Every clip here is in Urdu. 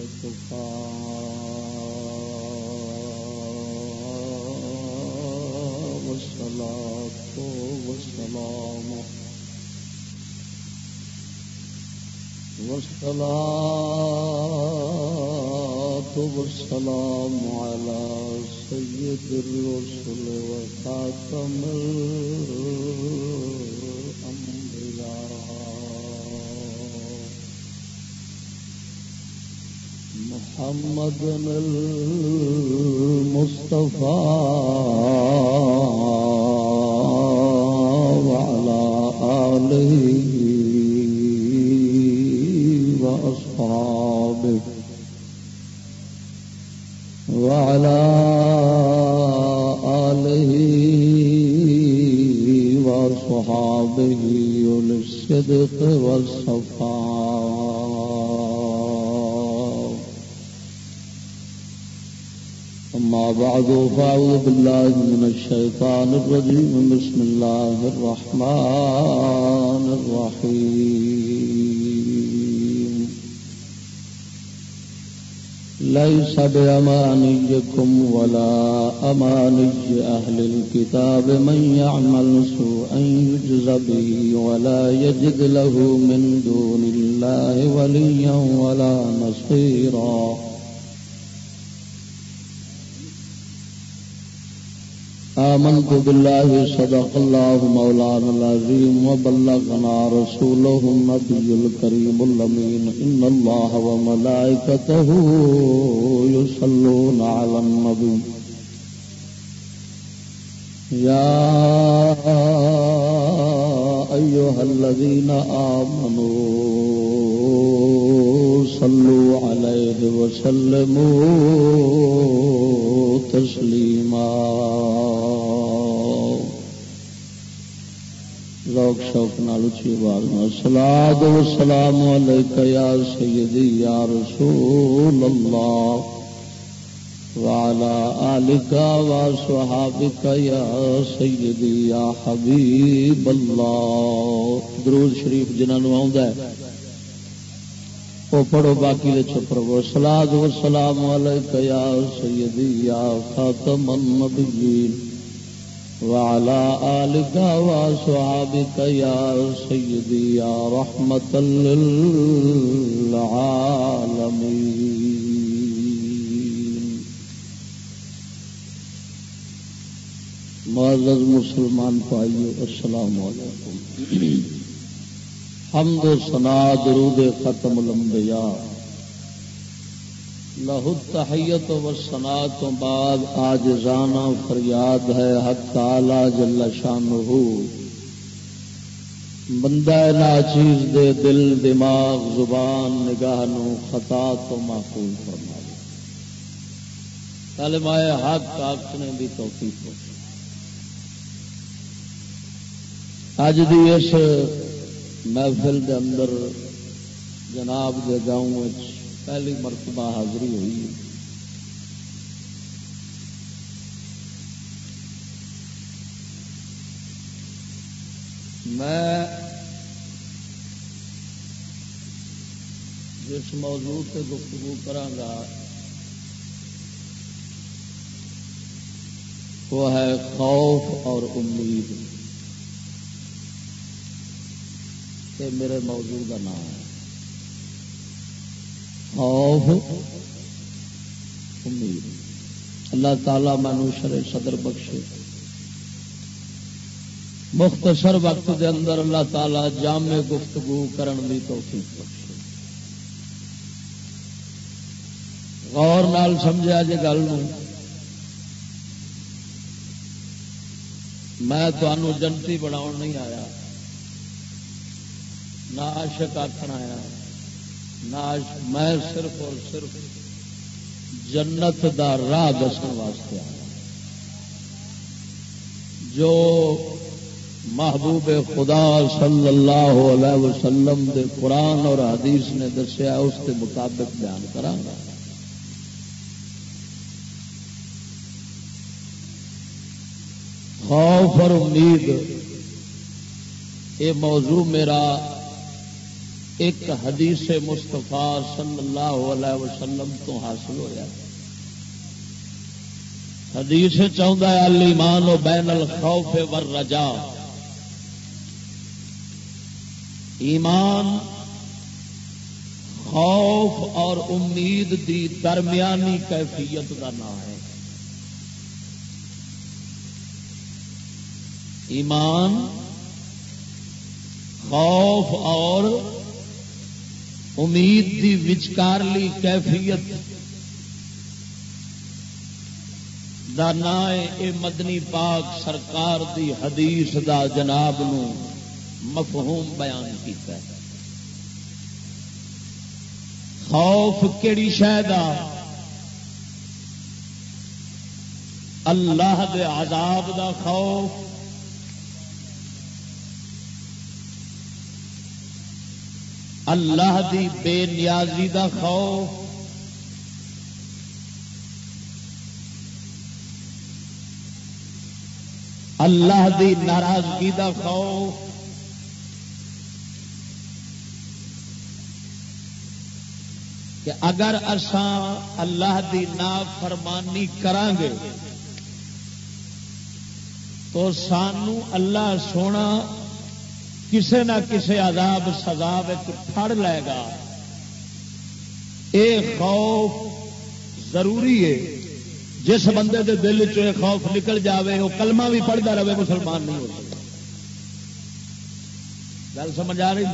وكفى والصلاة والسلام والصلاة والسلام على سيد الرسل وخاتم الأنبياء محمد المصطفى. بعد فأعوذ بالله من الشيطان الرجيم. بسم الله الرحمن الرحيم. ليس بأمانيكم ولا أماني أهل الكتاب من يعمل سوءا يجز به ولا يجد له من دون الله وليا ولا نصيرا. آمنت بالله صدق الله مولانا العظيم وبلغنا رسوله النبي الكريم الأمين إن الله وملائكته يصلون على النبي يا أيها الذين آمنوا صلوا عليه وسلموا تسليما ذوق شوق نال اچھی آواز میں الصلاۃ والسلام علیک یا سیدی، یا رسول اللہ وعلى آلك وصحابك يا سيدي يا حبيب الله درود شریف جنہوں آਉਂدا ہے وہ پڑھو باقی دے چپ رہو۔ سلاد و سلام علیک یا سیدی، یا خاتم النبیین۔ وعلى آلك وصحابك يا سيدي يا رحمة للعالمين. معزز مسلمان پائیو السلام علیکم۔ حمد و سنا درود ختم الانبیاء۔ لہو تحیت و سنا تو بعد آج رانا فریاد ہے حق تعالی جل شان بندہ ناچیز دے دل، دماغ، زبان نگاہ نو خطا تو محفوظ فرما دے کلمائے حق آخنے دی توفیق ہو۔ اج دی اس محفل دے اندر جناب دے گاؤں پہلی مرتبہ حاضری ہوئی۔ میں جس موضوع سے گفتگو کرانگا وہ ہے خوف اور امید۔ یہ میرے موضوع کا نام ہے۔ خوف امید۔ اللہ تعالی مینو شر صدر بخشے۔ مختصر وقت دے اندر اللہ تعالی جامع گفتگو کرن دی توفیق بخشے۔ غور نال سمجھا جی گل میں تمہوں جنتی بناؤ نہیں آیا۔ نہ عاشق آخر آیا۔ میں صرف اور صرف جنت دا راہ دسن واسطے آیا۔ جو محبوب خدا صلی اللہ علیہ وسلم دے قرآن اور حدیث نے دسیا، اس کے مطابق بیان کرا خوف اور امید، یہ موضوع میرا ایک حدیث مستفا صلی اللہ علیہ وسلم تو حاصل ہوا حدیث چاہتا ہے المان و بین الخوف ور رجا ایمان خوف اور امید دی درمیانی کیفیت کا نام ہے۔ ایمان خوف اور امید دی وچکارلی کیفیت دا اے مدنی پاک سرکار دی حدیث دا جناب نو مفہوم بیان کیتا ہے۔ خوف کیڑی شاید اللہ دے عذاب دا خوف۔ اللہ دی بے نیازی دا خوف. اللہ دی ناراضگی دا خوف. کہ اگر اسان اللہ دی نا فرمانی گے تو سانو اللہ سونا کسے نہ کسے عذاب سزا پھڑ لے گا۔ اے خوف ضروری ہے۔ جس بندے دے دل چ خوف نکل جاوے وہ کلمہ بھی پڑھتا رہے، مسلمان نہیں ہو سکتا۔ گل سمجھ آ رہی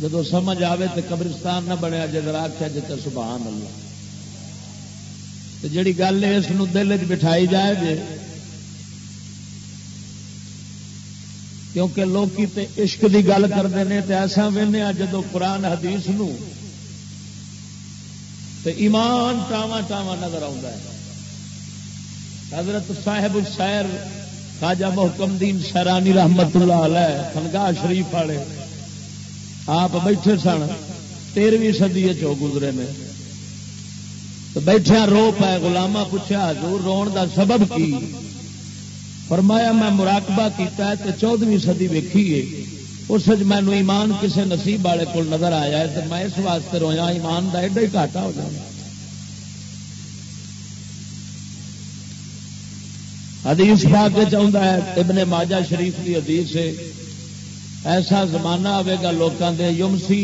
جب سمجھ آئے تو قبرستان نہ بنیا جگر آخیا جی سبحان اللہ۔ جڑی گل ہے، اس دل چ بٹھائی جائے جی کیونکہ لوگ عشق کی گل کرتے ہیں تو ایسا وہنے جدو قرآن حدیث نو تو ایمان ٹاوا ٹاوا نظر آتا ہے۔ حضرت صاحب سیر خاجہ محکم دین سیرانی رحمت اللہ علیہ خنگاہ شریف والے، آپ بیٹھے سن، تیرویں سدی چو گزرے نے۔ تو بیٹھے رو پائے گلاما پوچھا حضور رون دا سبب کی؟ فرمایا میں مراقبہ کیتا ہے تے چودہویں سدی ویکھی ہے۔ اس مینو ایمان کسے نصیب والے کو نظر آیا ہے تو میں اس واسطے رویا ایمان کا ایڈا ہی گھاٹا ہو جانا حدیث پاک چاہتا ہے، ابن ماجہ شریف کی حدیث سے ایسا زمانہ آئے گا لوگوں کے یمسی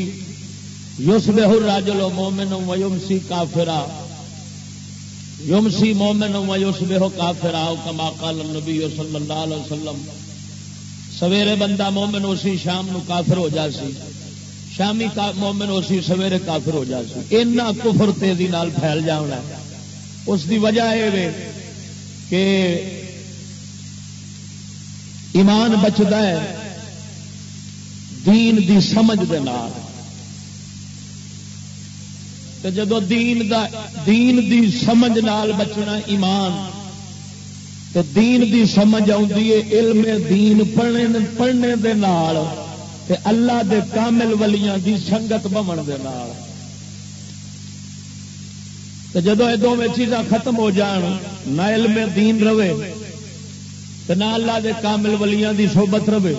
یوس بہر راجلو مومن و یمسی کافرا۔ یمسی مومن یوس بے کافر آؤ کما کال نبی صلی اللہ علیہ وسلم۔ سویرے بندہ مومن اسی شام نو کافر ہو جا سی۔ شامی مومن اسی سویرے کافر ہو جا سی۔ اینا کفر تیزی نال پھیل جانا اس دی وجہ یہ کہ ایمان بچتا ہے۔ دین دی سمجھ دے نال۔ جدو دین دا دین دی سمجھ نال بچنا ایمان تو دین دی سمجھ آتی ہے علم دین پڑھنے پڑھنے دے نال، تے اللہ دے کامل ولیاں دی سنگت بمن دے نال۔ تو جدو یہ دونوں چیزاں ختم ہو جان، نہ علم دین رہے تو نہ اللہ دے کامل ولیاں دی صحبت رہے۔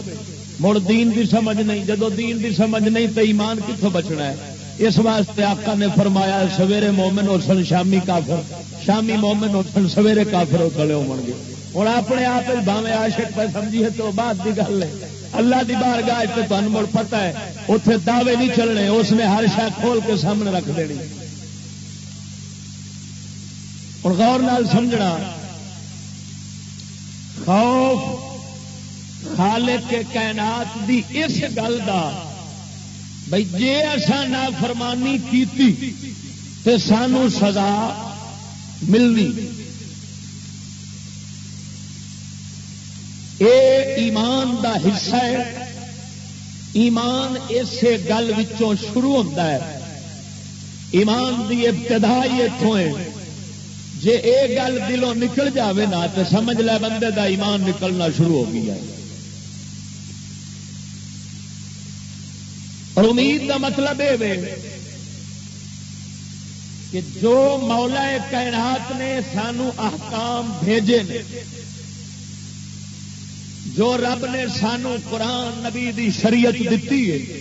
مڑ دین دی سمجھ نہیں، جدو دین دی سمجھ نہیں تو ایمان کتوں بچنا ہے؟ اس واسطے آقا نے فرمایا، سویرے مومن ہو سن شامی کافر، شامی مومن ہو سن سویرے کافر ہو کھڑے ہو گے۔ ہوں اپنے آپ باوے آشک پہ سمجھیے تو بعد کی گل ہے۔ اللہ کی بار گاہ تو تمہیں مڑ پتا ہے اتنے دعوے نہیں چلنے، اس نے ہر شا کھول کے سامنے رکھ دینی۔ ہوں غور نال سمجھنا، خوف خالق کے کائنات دی اس گل کا بھائی جی ایسا نہ فرمانی کی سانو سزا ملنی۔ اے ایمان دا حصہ ہے۔ ایمان اسے گل شروع ہوتا ہے۔ ایمان دی ابتدا ہی اتوں ہے۔ جی یہ گل دلوں نکل جاوے نا تو سمجھ لے بندے دا ایمان نکلنا شروع ہو گیا ہے۔ اور امید کا مطلب یہ کہ جو مولا کائنات نے سانو احکام بھیجے نے، جو رب نے سانو قرآن نبی دی شریعت دیتی ہے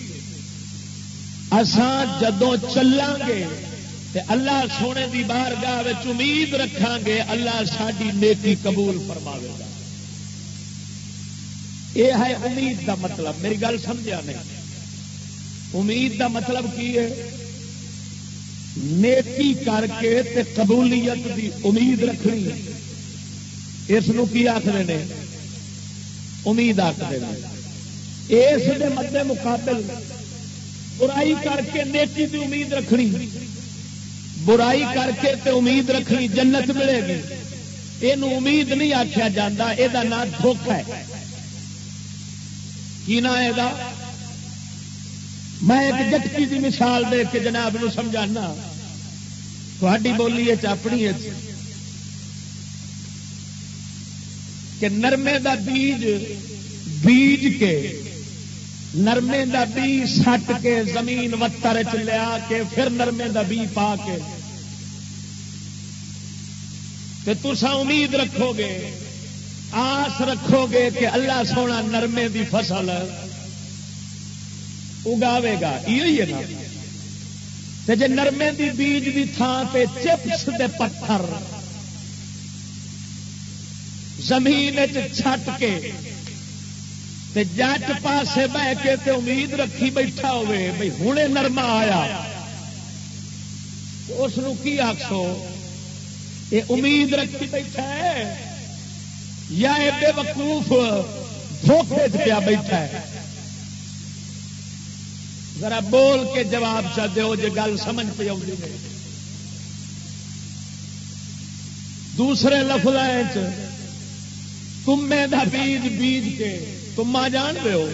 اسان جدو چلیں گے تے اللہ سونے دی بار گاہ امید رکھا گے، اللہ ساری نیکی قبول فرماوے گا۔ یہ ہے امید دا مطلب میری گل سمجھا نہیں؟ امید دا مطلب کی ہے؟ نیکی کر کے تے قبولیت دی امید رکھنی۔ اس کی آخر نے؟ امید آخر اس مد مقابل برائی کر کے نیکی دی امید رکھنی۔ برائی کر کے تے امید رکھنی جنت ملے گی۔ یہ امید نہیں آخیا جا یہ نام دکھ ہے۔ کی نام یہ میں ایک جٹکی کی مثال دے کے جناب نو سمجھانا۔ تھوڑی بولی اپنی کہ نرمے دا بیج بیج کے نرمے دا بیج سٹ کے زمین وتر چ لیا کے پھر نرمے دا بی پا کے۔ تسا امید رکھو گے، آس رکھو گے کہ اللہ سونا نرمے دی فصل اگاوے گا۔ یہ نا۔ جی نرمے دی بیج دی تھان تے چپس دے پتھر زمین چھٹ کے تے جٹ پاسے بہ کے تے امید رکھی بیٹھا ہوئے بھائی ہوں نرما آیا۔ اس کی آخو یہ امید رکھی بیٹھا ہے یا بے وقوف دھوکھے پیا بیٹھا ہے؟ ذرا بول کے جواب چاہتے ہو جی گل سمجھ پہ آؤں دوسرے لفظ تمے دا بیج بیج کے تما جان دے ہو۔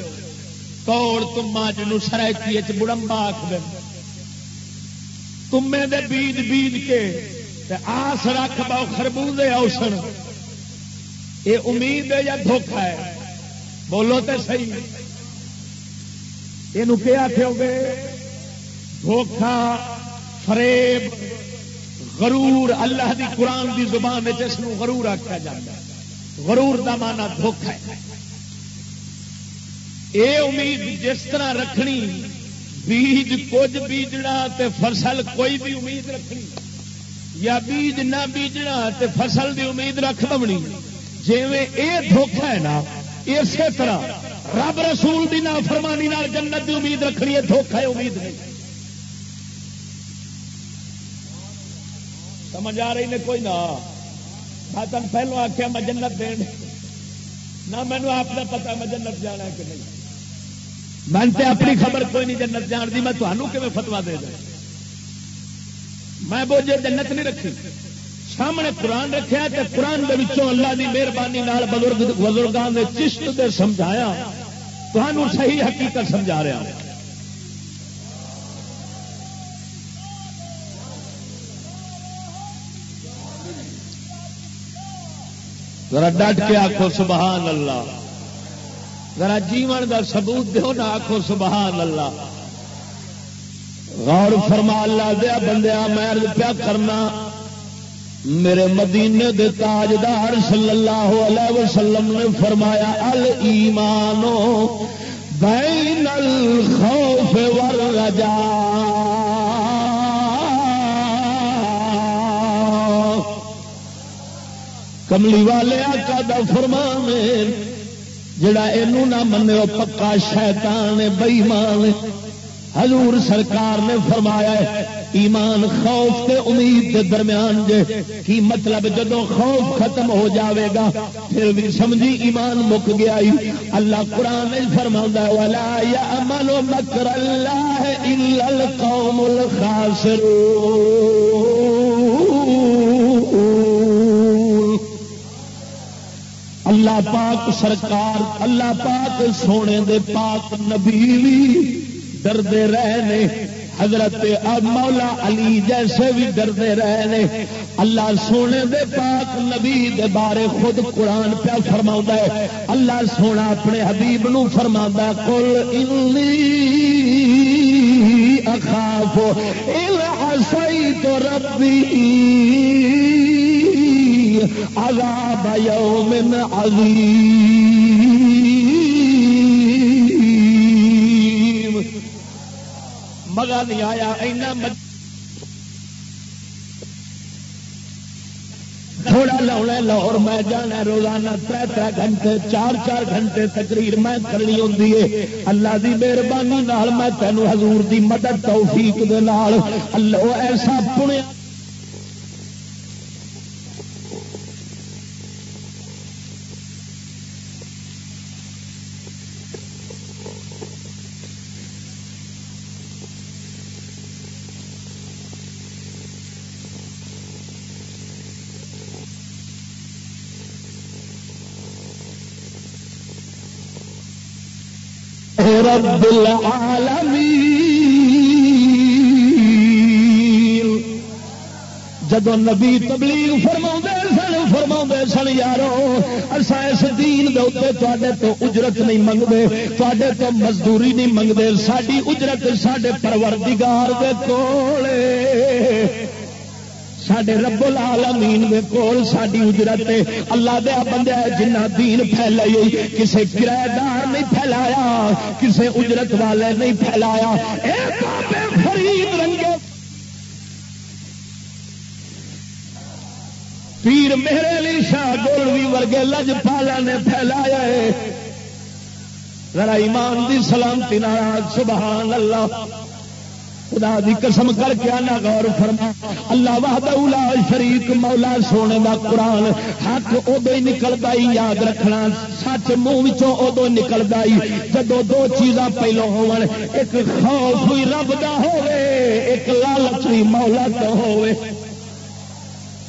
کوڑ تما جنو سرائکی بڑمبا آخ تمے دے بیج بیج کے آس رکھ باؤ خربوزے اوسن۔ یہ امید ہے یا دھوکھا ہے؟ بولو تو صحیح۔ یہ کیا آخو گے دھوکھا، فریب، غرور، اللہ دی قرآن دی زبان جس کو غرور آخیا جاتا ہے۔ غرور دا مانا دھوکھا ہے۔ اے امید جس طرح رکھنی، بیج کچھ بیجنا تے فصل کوئی بھی امید رکھنی، یا بیج نہ بیجنا تے فصل دی امید رکھ دونی جی اے دھوکھا ہے نا، اسی طرح رب رسول دی نا فرمانی نال جنت دی امید رکھنی ہے دھوکھا ہے، امید نہیں۔ سمجھ آ رہی نے کوئی نہ؟ میں تم پہلو آخیا میں جنت دین۔ نہ مینو آپ کا پتا میں جنت جانا کہ نہیں۔ میں تے اپنی خبر کوئی نہیں جنت جان دی، میں تمہوں کہ فتوا دے دیں میں بوجھے جنت نہیں رکھی۔ سامنے قرآن رکھا کہ قرآن دے وچوں اللہ دی مہربانی بزرگ بزرگان نے چشت دے سمجھایا۔ تمہوں صحیح حقیقت سمجھا رہا ذرا ڈٹ کے آخو سبحان اللہ۔ ذرا جیون کا سبوت دو نہ آخو سبحان اللہ۔ غور فرما اللہ دیا بندیا، میں پیا کرنا میرے مدینے دے تاجدار صلی اللہ علیہ وسلم نے فرمایا ال ایمانو بین الخوف والرجا۔ کملی والے آقا دا فرمان جڑا اینو نہ منے پکا شیطان بے بئیمان حضور سرکار نے فرمایا ہے، ایمان خوف تے امید کے درمیان جے، کی مطلب جدو خوف ختم ہو جاوے گا، پھر بھی سمجھی ایمان مک گیا ہی۔ اللہ قرآن فرما والا یا امن و مکر اللہ الا القوم الخاسر اللہ پاک سرکار، اللہ پاک سونے دے پاک نبی ڈردے رہے حضرت مولا علی جیسے بھی ڈردے رہے اللہ سونے دے پاک نبی دے بارے خود قرآن پیا فرما ہے۔ اللہ سونا اپنے حبیب نو فرما کل انی اخاف سی تو ربی عذاب یوم عظیم۔ مزہ نہیں آیا، اینا تھوڑا لاؤنا لاہور میں جانا روزانہ تر تر گھنٹے، چار چار گھنٹے تقریر میں کرنی ہوں اللہ دی مہربانی میں تینوں حضور دی مدد، توفیق دے نال۔ اللہ ایسا پنیا رب العالمین۔ جدو نبی تبلیغ فرما سن فرما سن، یارو اصا اس دین دے تو اجرت نہیں منگتے تے تو مزدوری نہیں منگتے ساری اجرت سڈے پروردگار دے کولے۔ سڈے رب العالمین دے کول ساری اجرت اللہ دیا بندہ جنہ دین پھیلائی کسے کرایہ دار نہیں پھیلایا، کسے اجرت والے نہیں پھیلایا۔ فرید رنگے۔ پیر میرے لی شاہ گولوی ورگے لج پالا نے پھیلایا ہے۔ ذرا ایمان دی سلامتی ناراض سبحان اللہ۔ خدا دی قسم کر کے آنا، غور فرما۔ اللہ وحدہ شریک، مولا سونے دا قرآن۔ حق ادو ہی نکلتا ہی، یاد رکھنا۔ سچ منہ ادو نکلتا ہی۔ جدو دو چیزاں پہلو ہو ایک خوف ہوئی رب دا ہوئے ایک لالچ ہوئی مولا تو ہوئے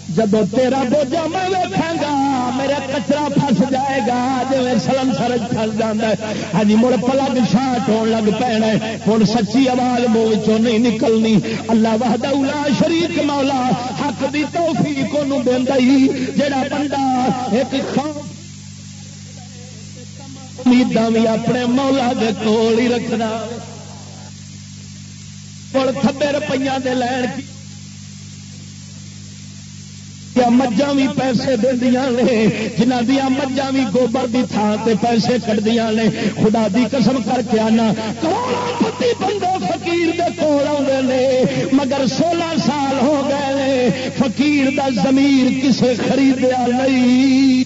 جب تیرا بوجھا میں ویکھا گا میرا کچرا پس جائے گا جی سلم سرج پس جانا ہے۔ ہاں جی، مڑ پلگ شاٹ ہو لگ پینا ہوں سچی آواز منہ نہیں نکلنی۔ اللہ وحدہ اولا شریک مولا، حق دی توفیق دینا ہی۔ جڑا بندہ ایک امیداں بھی اپنے مولا دے کول ہی رکھنا ہوں تھبے روپیہ دے لین کی مجھا بھی پیسے دیا نے جنہ دیا مجھا بھی گوبر کی تھان سے پیسے کٹدیا نے۔ خدا دی قسم کر کے آنا۔ پتی بندے فقیر دے کول آتے مگر سولہ سال ہو گئے فقیر دا زمیر کسے خریدیا نہیں۔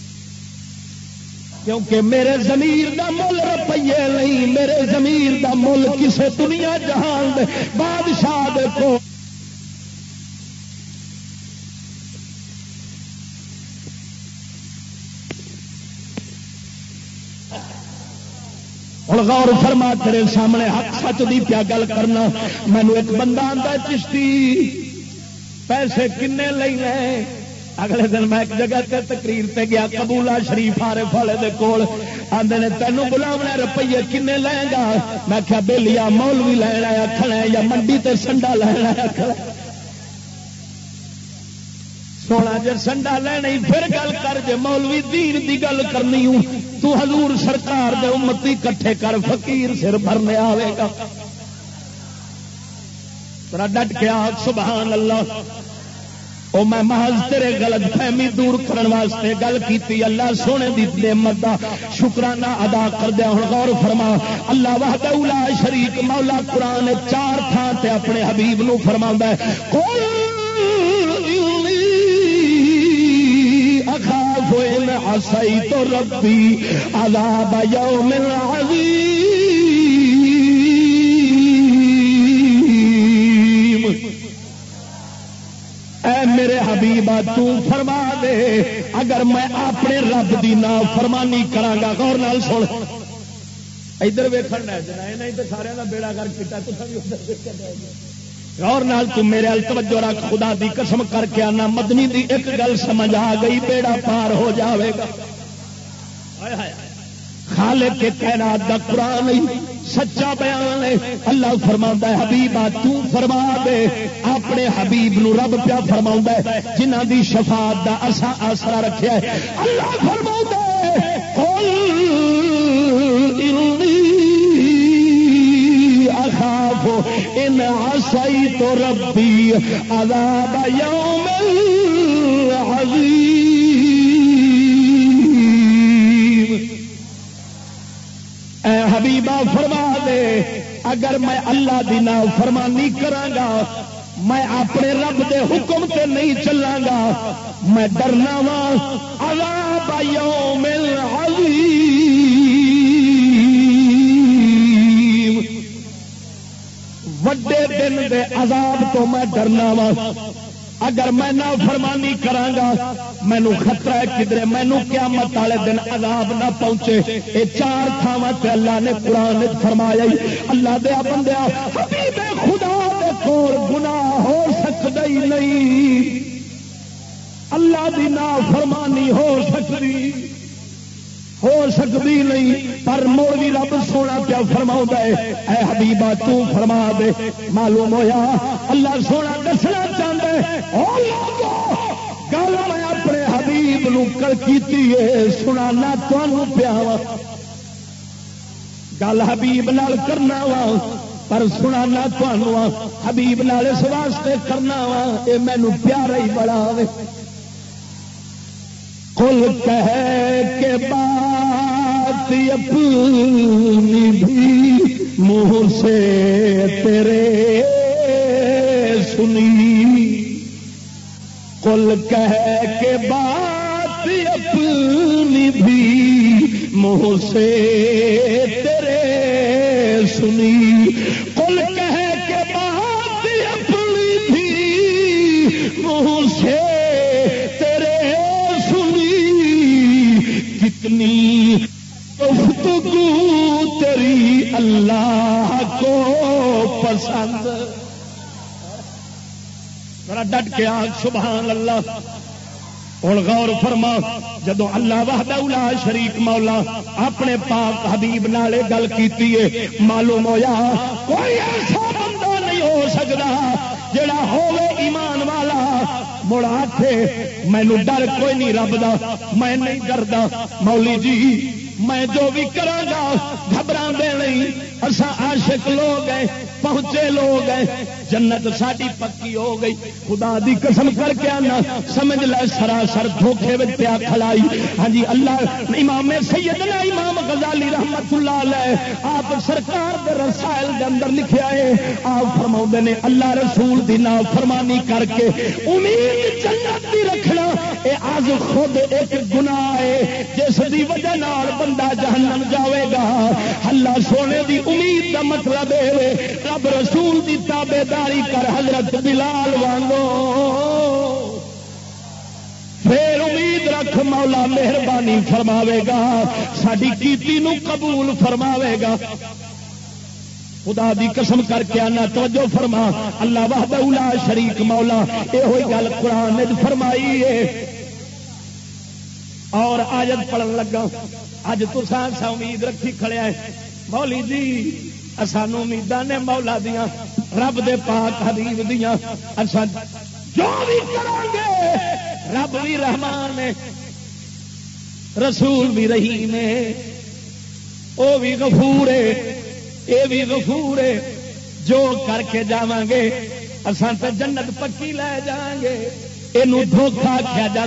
کیونکہ میرے زمیر دا مل روپیے نہیں، میرے زمیر دا مل کسے دنیا جہان دے بادشاہ دے کو ہوں غور فرما، تیرے سامنے حق سچ دی پیا گل کرنا۔ مینو ایک بندہ آتا چشتی، پیسے کنے لے اگلے دن میں ایک جگہ تے تقریر تے گیا کبولا شریف آرے فالے دے کول۔ آدھے نے تینوں بلاونا روپیے کنے لے گا میں کیا بہلیا مول بھی لینا کھڑا یا منڈی تے سنڈا لینا کھڑا سونا جی سنڈا لینا پھر گل کر جے مولوی دین دی گل کرنی ہوں۔ تو حضور سرکار دے امتی کٹھے کر، فقیر سر بھرنے آئے گا۔ ترا ڈٹ کے آگ، سبحان اللہ۔ او میں محض تیرے غلط فہمی دور کرنے واسطے گل کیتی۔ اللہ سونے دی نعمت دا شکرانہ ادا کر دیا ہوں غور فرما۔ اللہ وحدہ لا شریک، مولا قرآن چار تھان تے اپنے حبیب نو فرما ہے۔ اخاف ان عصی تو ربی عذاب یوم عظیم اے میرے حبیبہ، تو فرما دے، اگر میں اپنے رب دی نا فرمانی کرانگا غور نال سن۔ ادھر ویکن نہیں تو سارے کا بیڑا کر کیا تو سب ادھر ویک غور نال تم میرے توجہ رکھ خدا دی قسم کر کے آنا مدنی دی ایک گل سمجھ آ گئی بیڑا پار ہو جاوے گا۔ خالق کے کائنات دا قرآن سچا بیان ہے۔ اللہ فرما ہے حبیبا تو فرما دے۔ اپنے حبیب نو رب پیا فرما ہے جنہ دی شفاعت دا اصا آسرا رکھا ہے۔ اللہ فرما ان عصی تو ربی عذاب یوم عظیم اے حبیبہ، فرما دے، اگر میں اللہ دی نا فرمانی کرانگا میں اپنے رب دے حکم تے نہیں چلاں گا میں ڈرنا وا۔ عذاب یوم وڈے دن دے عذاب تو میں ڈرنا وا اگر میں نہ فرمانی کرانگا مینو خطرہ ہے کدھر مینو قیامت والے دن عذاب نہ پہنچے۔ یہ چار تھاواں تے اللہ نے قرآن فرمایا ہی، اللہ دیا بندیا حبیب خدا دے کول گناہ ہو سکتا ہی نہیں۔ اللہ دی نا فرمانی ہو سکتی ہو سکتی نہیں، پر مولوی رب سونا پیا فرما ہے؟ اے حبیبا، تو فرما دے۔ معلوم ہویا؟ اللہ سونا دسنا چاہتا ہے۔ گل میں اپنے حبیب نو کر کیتی ہے، سنانا تمہوں پیا وا۔ گل حبیب نال کرنا وا، پر سنانا تمہوں حبیب نال اس واسطے کرنا وا یہ مینو پیارا ہی بڑا کل کہہ کے بات اپنی بھی منہ سے تیرے سنی۔ کل کہہ کے بات اپنی بھی منہ سے تیرے سنی۔ کتنی گفتگو تیری اللہ کو پسند۔ ذرا ڈٹ کے آگ، سبحان اللہ۔ ہوں غور فرما، جدو اللہ وحدہ الا شریک مولا اپنے پاک حبیب نالے گل کی معلوم ہویا، کوئی ایسا بندہ نہیں ہو سکتا جڑا ہوے ایمان مڑا تھے مینو ڈر کوئی نہیں رب دا میں نہیں ڈردا۔ مولی جی میں جو بھی کرا گا گھبرا دے نہیں۔ اصا عاشق لوگ ہیں، پہنچے لوگ ہیں۔ جنت ساری پکی ہو گئی۔ خدا دی قسم کر کے آنا۔ سمجھ لے، سراسر دھوکھے پیا کھلائی ہاں جی اللہ، امام سیدنا امام غزالی رحمت اللہ علیہ آپ سرکار دے رسائل دے اندر لکھیا ہے آپ فرما نے، اللہ رسول دی نا فرمانی کر کے امید جنت دی رکھنا۔ اے آج خود ایک گناہ ہے، جس دی وجہ نال بندہ جہنم جاوے گا۔ اللہ سونے دی امید دا مطلب ہے رب رسول دی تابے داری کر حضرت بلال وانگو۔ پھر امید رکھ مولا مہربانی فرماوے گا ساری کیتی نو قبول فرماوے گا۔ خدا دی قسم کر کے آنا، توجہ فرما۔ اللہ وحدہ اولا شریک مولا یہ ہوئی گل قرآن فرمائی ہے۔ اور آجت پڑھن لگا۔ اج تو سا امید رکھی کھڑیا ہے مولی جی سانو امیداں نے مولا دیا رب دے پاک حبیب دیا جو بھی کریں گے، رب بھی رحمان نے رسول بھی رحیم ہے۔ وہ بھی غفور ہے۔ یہ بھی غفور ہے جو کر کے جا گے اسان تو جنت پکی لے جان گے یہ دھوکھا کیا جا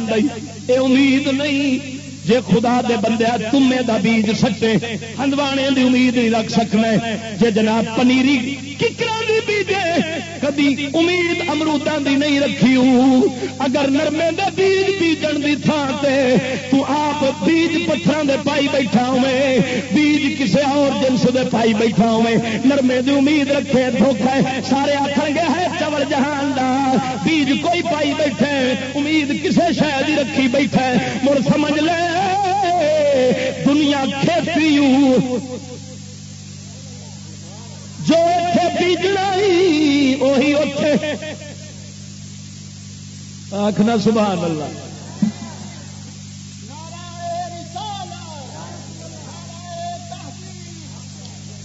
اے امید نہیں جے خدا دے بندیا تمے دا بیج سٹے، ہندوانے دی امید نہیں رکھ سکنا جے جناب پنیری ککراں دی کدی امید امروداں دی نہیں رکھی اگر نرمے دے بیج بیجن دی تھان تے تو آپ بیج پتھراں دے پائی بیٹھا ہوے بیج کسے اور جنس دے پائی بیٹھا ہوے نرمے دی امید رکھے دھوکا ہے۔ سارے آکھن گے ہے چول جہان دا۔ بیج کوئی پائی بیٹھے، امید کسے شے دی رکھی بیٹھا ہے مڑ سمجھ لے، دنیا کھیتی جو اتے بیجنا وہی اتے آخنا سبحان اللہ۔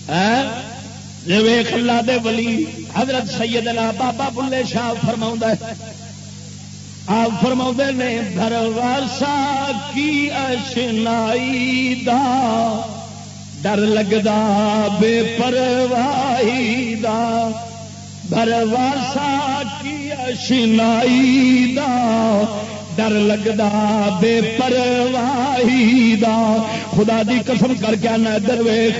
ہاں؟ جی ویخ اللہ دے ولی حضرت سیدنا بابا بلے شاہ فرما ہے۔ آپ فرما نے درواسا کی اشنائی دا ڈر لگتا بے پرواہی دا درواسا کی اشنائی دا۔ ڈر لگتا بے پرواہی دا۔ خدا دی قسم کر کے آنا درویش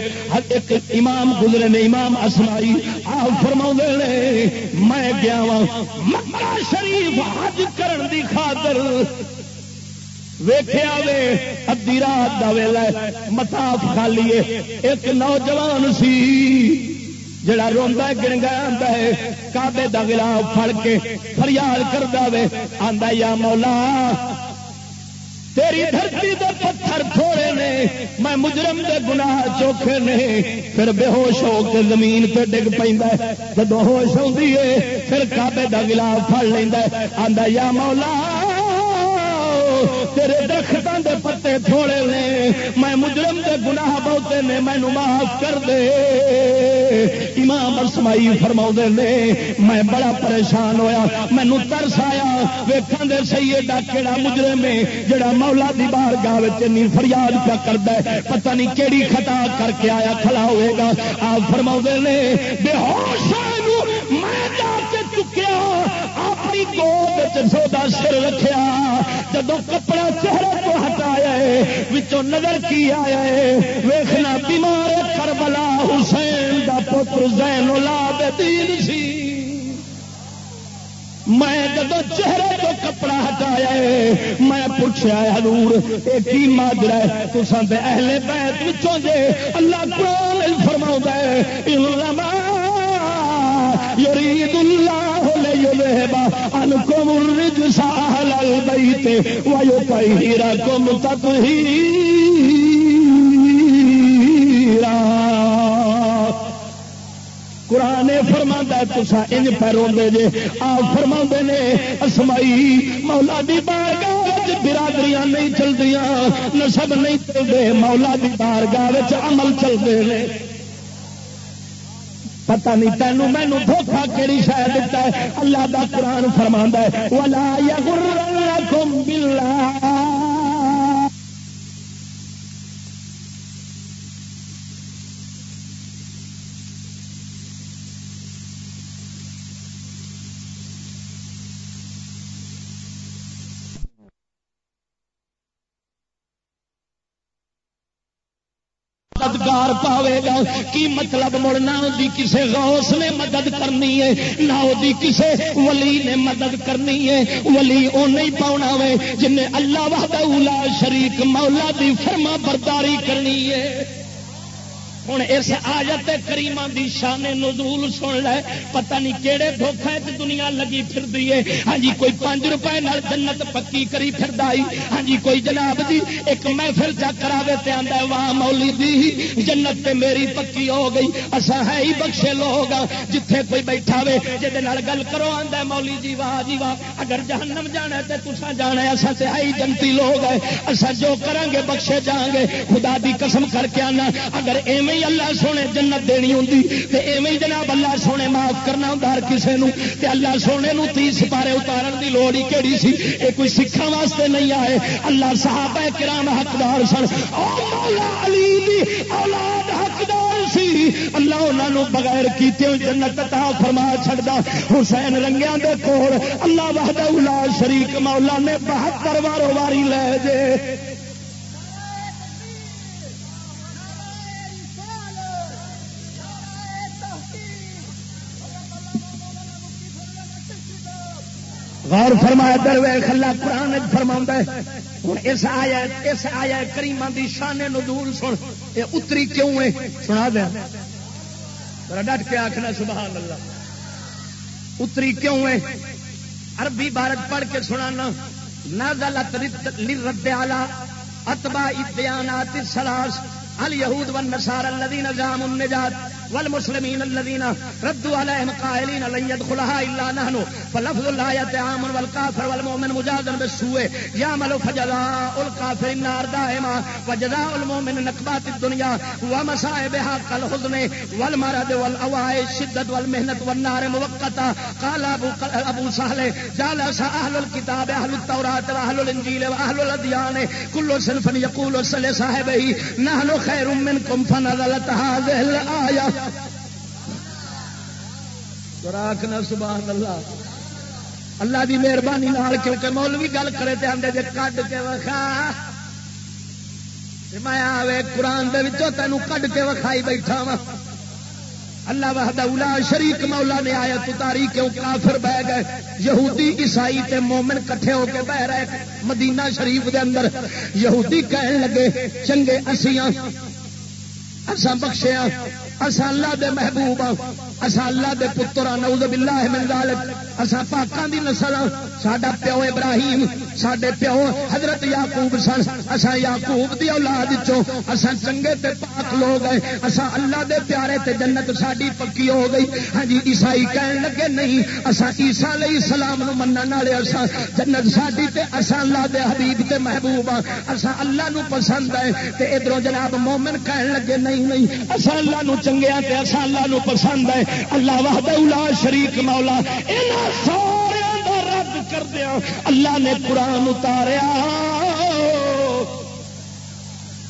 ایک امام گزرے نے، امام اسمائی آ فرما نے، میں گیا وا مکہ شریف حج کرن دی خاطر ویخیا وے ادی رات کا ویلا متاف خالی ایک نوجوان سی، جڑا روا گنگا ہے کابے کا گلا فڑ کے فریاد کرتا وے آتا یا مولا، تیری دھرتی دے پتھر تھوڑے نے، میں مجرم دے گناہ چوکھے نے۔ پھر بے ہوش ہو کے زمین پہ ڈگ پہ جب ہوش ہوتی ہے، پھر کابے کا گلا فڑ لینا آتا یا مولا تیرے درختوں دے پتے تھوڑے نے۔ میں مجرم دے گناہ بہتے نے مینو معاف کر دے۔ امام اسمائی فرما نے، میں بڑا پریشان ہویا مینو ترس آیا۔ ویکن دے سی ایڈا کہڑا مجرم ہے جڑا مولا دی بار گاہ چنی فریاد پیا کرتا ہے۔ پتہ نہیں کیڑی خطا کر کے آیا، کھڑا ہوئے گا۔ آپ فرما نے، بے ہوش میں اپنی گود چودا سر رکھیا جب کپڑا چہرے کو ہٹایا بچوں نظر کی آیا ہے ویخنا بیمار کربلا حسین دا پتر زین العابدین سی۔ میں جب چہرے تو کپڑا ہٹایا میں پوچھا حضور یہ کی ماجرا ہے؟ تو سب اہل بیت جے اللہ قرآن فرما ہے يريد الله ليذهب عنكم الرجس أهل البيت، ويطهركم تطهيرا. قرآن فرما تسا انج پیروں دے جے۔ آ فرما نے اسمائی مولا دی بارگاہ برادریاں نہیں چلتی نسب نہیں چلتے مولا دی بارگاہ عمل چلتے ہیں پتہ نہیں تینوں مینو دھوکھا کہڑی شاید دیتا ہے؟ اللہ دا قرآن فرما ہے، ولا یا باللہ مددگار پاوے گا۔ کی مطلب مڑ نہ کسے غوث نے مدد کرنی ہے۔ نہ کسے ولی نے مدد کرنی ہے۔ ولی او نہیں پاؤنا وے۔ جن اللہ وحدہ اولا شریک مولا دی فرما برداری کرنی ہے۔ ہوں اس آجت کریم کی شان نزول سن لے پتہ نہیں کہڑے دھوکھے دنیا لگی پھر ہے ہاں جی کوئی پانچ روپئے جنت پکی کری پھر ہاں جی کوئی جناب جی ایک محفل چا کرا آدھا واہ مولی دی جنت تے میری پکی ہو گئی اصا ہے ہی بخشے لوگ جتھے کوئی بیٹھا وے جہد گل کرو آدھا مولی جی واہ جی واہ اگر جہنم جانا تو تسا جانا اصا سے ہے ہی جنتی لوگ ہے اصا جو کریں گے بخشے جان گے خدا دی قسم کر کے آنا اگر ایویں ہی اللہ سونے جنت دینی ہوں تو ایویں جناب اللہ سونے معاف کرنا ہوں ہر کسی نو تے اللہ سونے نو تی سپارے اتارن دی لوڑ ہی کہڑی سی؟ یہ کوئی سکھا واسطے نہیں آئے۔ اللہ صحابہ کرام حقدار سن۔ علی دی اولاد حقدار سی۔ اللہ انہوں بغیر کیتے جنت تا فرما چھڑدا۔ حسین رنگیاں دے کول اللہ وحدہ الا شریک مولا نے بہتر وارو واری لے جے۔ غور فرمایا، در وے خلا قرآن فرما ہوں اس آیا اس آیا کریم دی شان نزول سن۔ یہ اتری کیوں ہے؟ سنا دیا ڈٹ کے آخنا سبحان اللہ اتری کیوں ہے؟ عربی بھارت پڑھ کے سنانا۔ نہ غلط رد آلہ اتبا اتیانات سلاس اليهود والنصارى الذين زعموا النجات۔ والمسلمين الذين ردوا عليهم قائلين لن يدخلها الا نحن، فلفظ الايه عام والكافر والمؤمن مجازا بالسوء يعمل فجزاء الكافر النار دائما وجزاء المؤمن نقبات الدنيا ومصائبها كالحزن والمرض والاوائي الشده والمهنه والنار مؤقته قال ابو ابو سهل جلس اهل الكتاب اهل التوراه واهل الانجيل واهل الاديان كل صنف يقول صلى صاحبه نحن خیر منکم، فنزلت هذه الايه راکنا سبحان اللہ۔ اللہ کی مہربانی نال، کیونکہ مولوی گل کرے تے آدھے جی کڈ کے وکھا۔ میں آئے قرآن تینوں کڈ کے وکھائی بیٹھا وا اللہ وحدہ اولا شریک مولا نے آیا تاری کیوں کافر بہ گئے۔ یہودی عیسائی تے مومن کٹھے ہو کے بہ رہے مدینہ شریف دے اندر یہودی کہن لگے، چنگے اسیاں، اساں بخشیاں اصل اللہ دے محبوب اسا اللہ دے پتر نعوذ باللہ من ذالک۔ اسا پاکاں دی نسل ساڈا پیو ابراہیم، ساڈے پیو حضرت یعقوب سن۔ اسا یعقوب دی اولاد چوں اسا چنگے تے پاک لوگ ہیں۔ اسا اللہ دے پیارے تے جنت ساڈی پکی ہو گئی۔ ہاں جی عیسائی کہن لگے، نہیں اسا عیسی علیہ السلام نو منن والے ہاں۔ اسا جنت ساڈی تے اسا اللہ دے حبیب تے محبوب ہاں۔ اسا اللہ نو پسند ہے تے ادھروں جناب مومن کہن لگے، نہیں نہیں اسا اللہ نو چنگیا تے اسا اللہ نو پسند ہے اللہ وحدہ شریک مولا یہاں سارا رد کر دیا اللہ نے قرآن اتاریا۔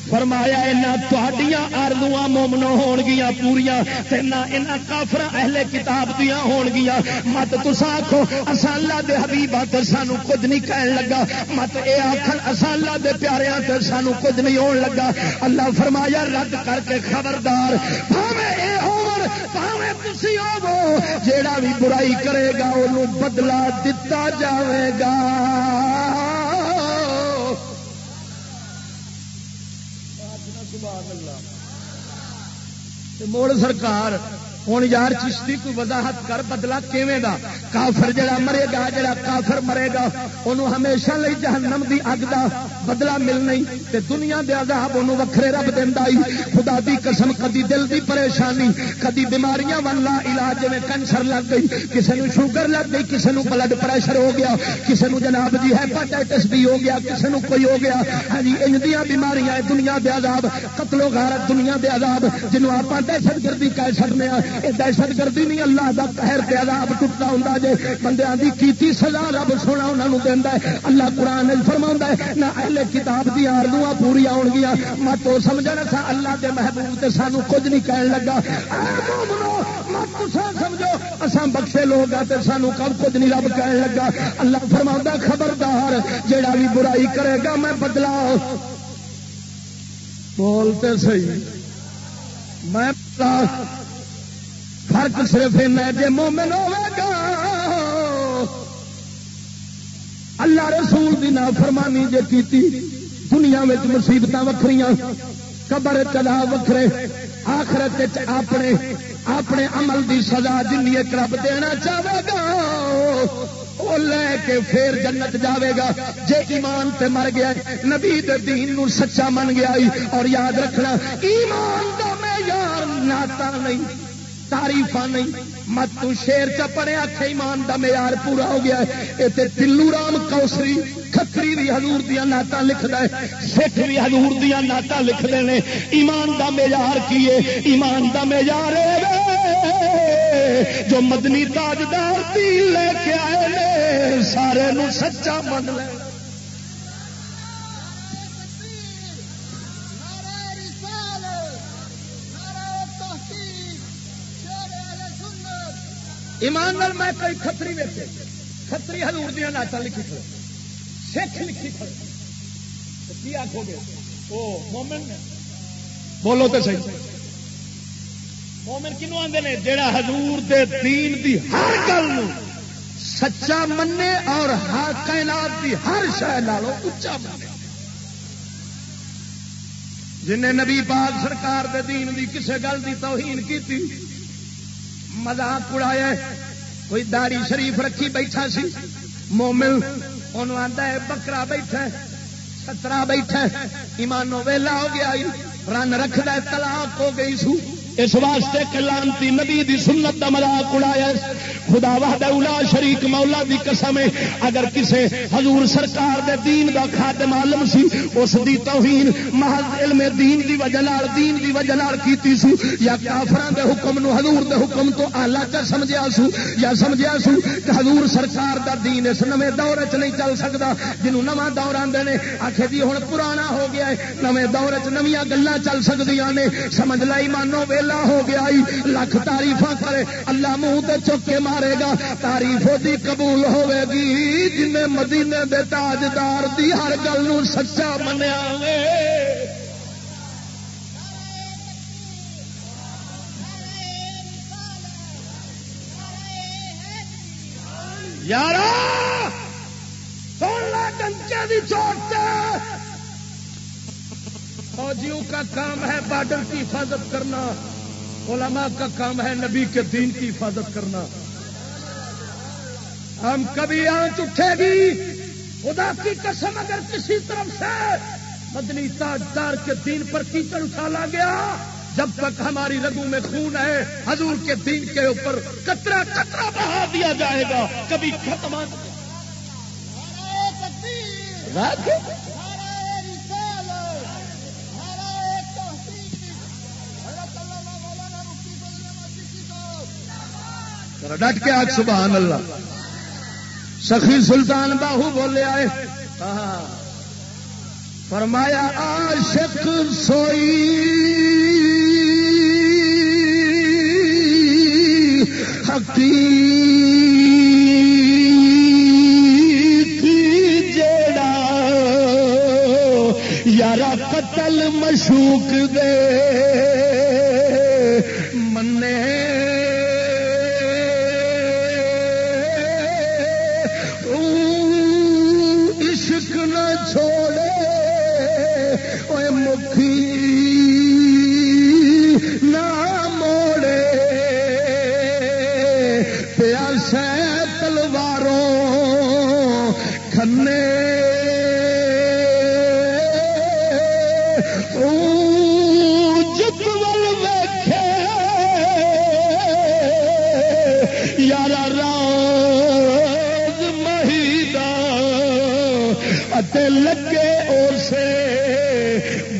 فرمایا تھوڑیاں آردو مومنو ہون گیا پوریا نہ کافر اہل کتاب دیا ہون گیا مت تسا آخو اصا اللہ دے حبیب تو سانو کچھ نہیں کہن لگا۔ مت یہ آخر اصا اللہ دے پیارے تو سانو کچھ نہیں ہون لگا۔ اللہ فرمایا، رد کر کے خبردار۔ تھی ہو جیڑا بھی برائی کرے گا انہوں بدلا دتا جاوے گا۔ موڑ سرکار ہوں یار چشتی کوئی وضاحت کر بدلا کیویں دا؟ کافر جڑا مرے گا، جڑا کافر مرے گا انہوں ہمیشہ لئی جہنم دی اگ دا بدلا مل نہیں تے دنیا دے عذاب انہوں وکھرے رب دینا خدا دی قسم، کدی دل دی پریشانی، کدی بیماریاں والا علاج میں کینسر لگ گئی۔ کسی نے شوگر لگ گئی کسی نے بلڈ پریشر ہو گیا۔ کسی نے جناب جی ہیپاٹائٹس بھی ہو گیا کسی نے کوئی ہو گیا۔ ہاں جی ان بیماریاں، دنیا دے عذاب، قتل و غارت دنیا دے عذاب، جنوں آپ دہشت گردی کہہ سکتے ہیں یہ دہشت گردی نہیں اللہ کا قہر کے عذاب ٹوٹتا ہوں جی بندیاں کی کیتی سزا رب سونا انہوں دینا ہے اللہ قرآن فرما ہے نہ اہل کتاب دیا آردو پوریا ہو گیا مت تو سمجھ سا اللہ کے محبوب سے سانو کچھ نہیں کہن لگا سمجھو اصا بخشے لوگ آ سانو کب کچھ نہیں رب کہن لگا اللہ فرما خبردار جیڑا بھی برائی کرے گا میں بدلا بولتے صحیح میں فرق صرف جی مومن ہوگا اللہ رسول دی نا فرمانی جے کیتی، دنیا مصیبت وکری قبر چلا وکھرے، آخرت اپنے اپنے عمل دی سزا جن رب دینا چاہے گا وہ لے کے پھر جنت جاوے گا۔ جے ایمان تے مر گیا، نبی دین نو سچا من گیا اور یاد رکھنا، ایمان دا میں یار ناتا نہیں۔ تاریف نہیں۔ مت شیر چپڑے آخ ایمان کا معیار پورا ہو گیا ہے۔ تلو رام کوسری کتری بھی ہزور دیا نعت لکھتا ہے۔ سکھ بھی ہزور دیا نعت لکھتے ہیں ایمان کا معیار کی ایمان کا معیار جو مدنی تاجدار تیل لے کے آئے سارے سچا من لے۔ ایمان نال میں کوئی کتری ویسے کتری ہزور دیا نعت لکھی کھڑے، سکھ لکھی کھڑے۔ کی آخو گے؟ وہ مومن بولو تو صحیح۔ مومن کنو آتے ہیں جہاں ہزور دے دین دی ہر گل سچا منے اور ہر کائنات دی ہر شہ لالو اچا منے۔ جن نبی پاک سرکار دے دین دی کسے گل دی توہین کی مزاق اڑایا کوئی داری شریف رکھی بیٹھا سی۔ مومل انہوں آتا ہے، بکرا بیٹھا سترا بیٹھا ایمانو ویلا ہو گیا رن رکھد تلاک ہو گئی سو۔ اس واسطے کلانتی نبی دی سنت کا ملاق اڑایا خدا وحد اولا شریک مولا دی قسم اگر کسے حضور سرکار دے دین دا خاتم عالم سی، اس دی توہین محض علم دین دی وجہ نال، دین دی وجہ نال کیتی سو، یا کافراں دے حکم نو حضور دے حکم تو اعلی کر سمجھیا سو، یا سمجھیا سو کہ حضور سرکار دا دین اس نویں دور وچ نہیں چل سکدا، جنوں نواں دور آندے نے، آکھے جی ہن پرانا ہو گیا ہے نویں دور وچ نویاں گلاں چل سکدیاں نے۔ سمجھ لائی مانو ویل ویلا ہو گیا لکھ تاریف کرے، اللہ منہ چک کے مارے گا۔ تاریف دی قبول ہوے گی جن مدینے دے تاجدار دی ہر گل سچا منیا یار سولہ ڈنکے کی چوٹ فوجیوں کا کام ہے بارڈر کی حفاظت کرنا۔ علماء کا کام ہے نبی کے دین کی حفاظت کرنا۔ ہم کبھی آنچ اٹھے گی خدا کی قسم اگر کسی طرف سے مدنی تاجدار کے دین پر کیچڑ اچھالا گیا جب تک ہماری رگو میں خون ہے حضور کے دین کے اوپر کترا کترا بہا دیا جائے گا کبھی ختم ڈٹ کے آج سبحان اللہ۔ سخی سلطان باہو بولے آئے۔ فرمایا، عاشق سوئی۔ حقی جیڑا یارا قتل مشوق دے۔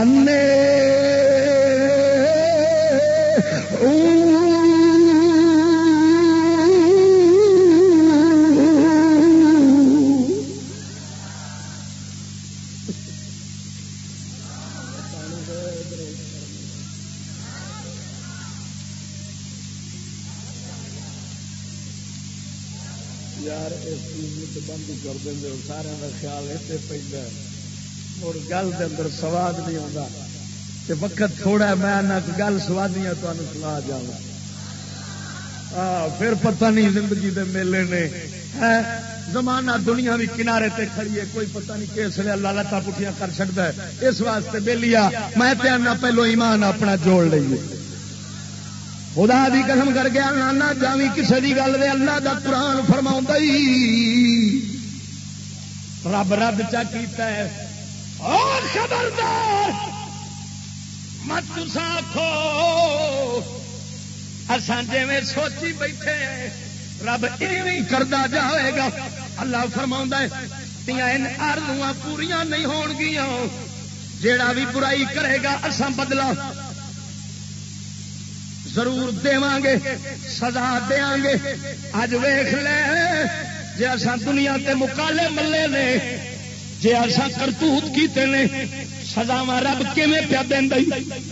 نہ پنے سارے کا خیال اتنے پہ اور گل کے اندر سواد نہیں آتا وقت تھوڑا ہے، میں نہ گل سوادیاں تمہیں سنا جا پھر پتہ نہیں زندگی دے میلے نے۔ زمانہ دنیا بھی کنارے تے کھڑی ہے، کوئی پتہ نہیں کس لیے اللہ لتا پٹھیاں کر چڑتا ہے۔ اس واسطے بے لیا میں تیرنا پہلو ایمان اپنا جوڑ لیے خدا دی قسم کر گیا نانا جاوی کسی کی گل دے، اللہ دا قرآن فرما رب رب چا کیتا ہے خبردار۔ مت آخو اسان جی سوچی بیٹھے رب ایویں کرتا جائے گا۔ اللہ فرما آرزو پوریا نہیں ہون گیا جیڑا بھی برائی کرے گا اسان بدلا ضرور دے گے، سزا دیا گے۔ اج ویخ لے جی اصا دنیا تے مکالے ملے نے جی ایسا کرتوت کیتے نے سزاوا رب کیون پیا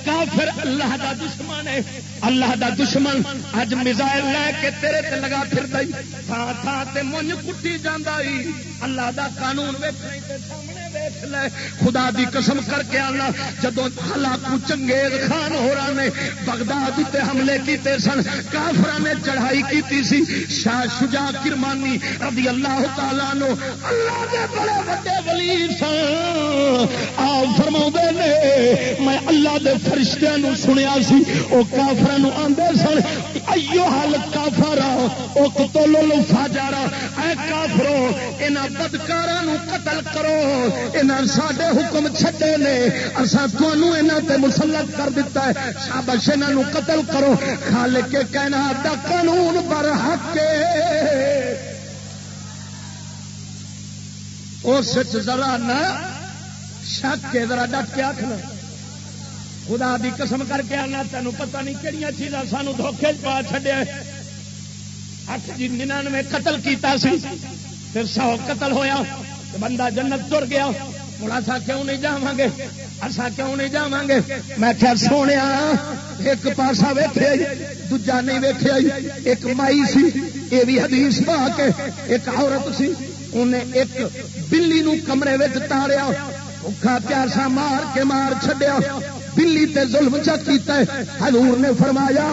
کافر اللہ دا دشمن ہے۔ اللہ دا دشمن اج میزائل لے کے تیرے تے لگا پھر تھان تھان تے مونج کٹی جانا اللہ دا قانون سامنے ویخ لے۔ خدا دی قسم کر کے آنا۔ جدو ہلاکو چنگیز خان ہو رہا نے بغداد تے حملے کیتے سن کافر نے چڑھائی کیتی سی۔ شاہ شجا کرمانی رضی اللہ تعالیٰ نو اللہ دے بڑے بڑے ولی سن۔ آ فرما نے، میں اللہ دے فرشتوں سنیا سی وہ کافر کافر آدھے سن ایو حل کافر تو لو فاجا اے کافرو، انہاں یہاں بدکار قتل کرو۔ یہاں سڈے حکم چھڈے نے۔ اصا تمہوں تے مسلط کر دیتا ہے۔ شابش یہاں قتل کرو۔ خال کے کہنا دا قانون پر حق اس ذرا نہ شک کے ذرا ڈٹ کے آخر خدا دی قسم کر کے آنا تینوں پتہ نہیں کہڑی چیزاں سانو دھوکھے پا چڈیا اٹھ جی ننانوے قتل کیتا سی، پھر سو قتل ہویا۔ بندہ جنت تر گیا، ہوں اصا کیوں نہیں جا گے اصا کیوں نہیں جا گے میں کیا سونے ایک پاسا ویخیا دجا نہیں ویخیا ایک مائی سی، یہ بھی حدیث پا کے ایک عورت سی، انہیں ایک بلی نو کمرے تاریا بکھا پیاسا مار کے مار چڈیا بلی تے ظلم چا کیتا ہے۔ حضور نے فرمایا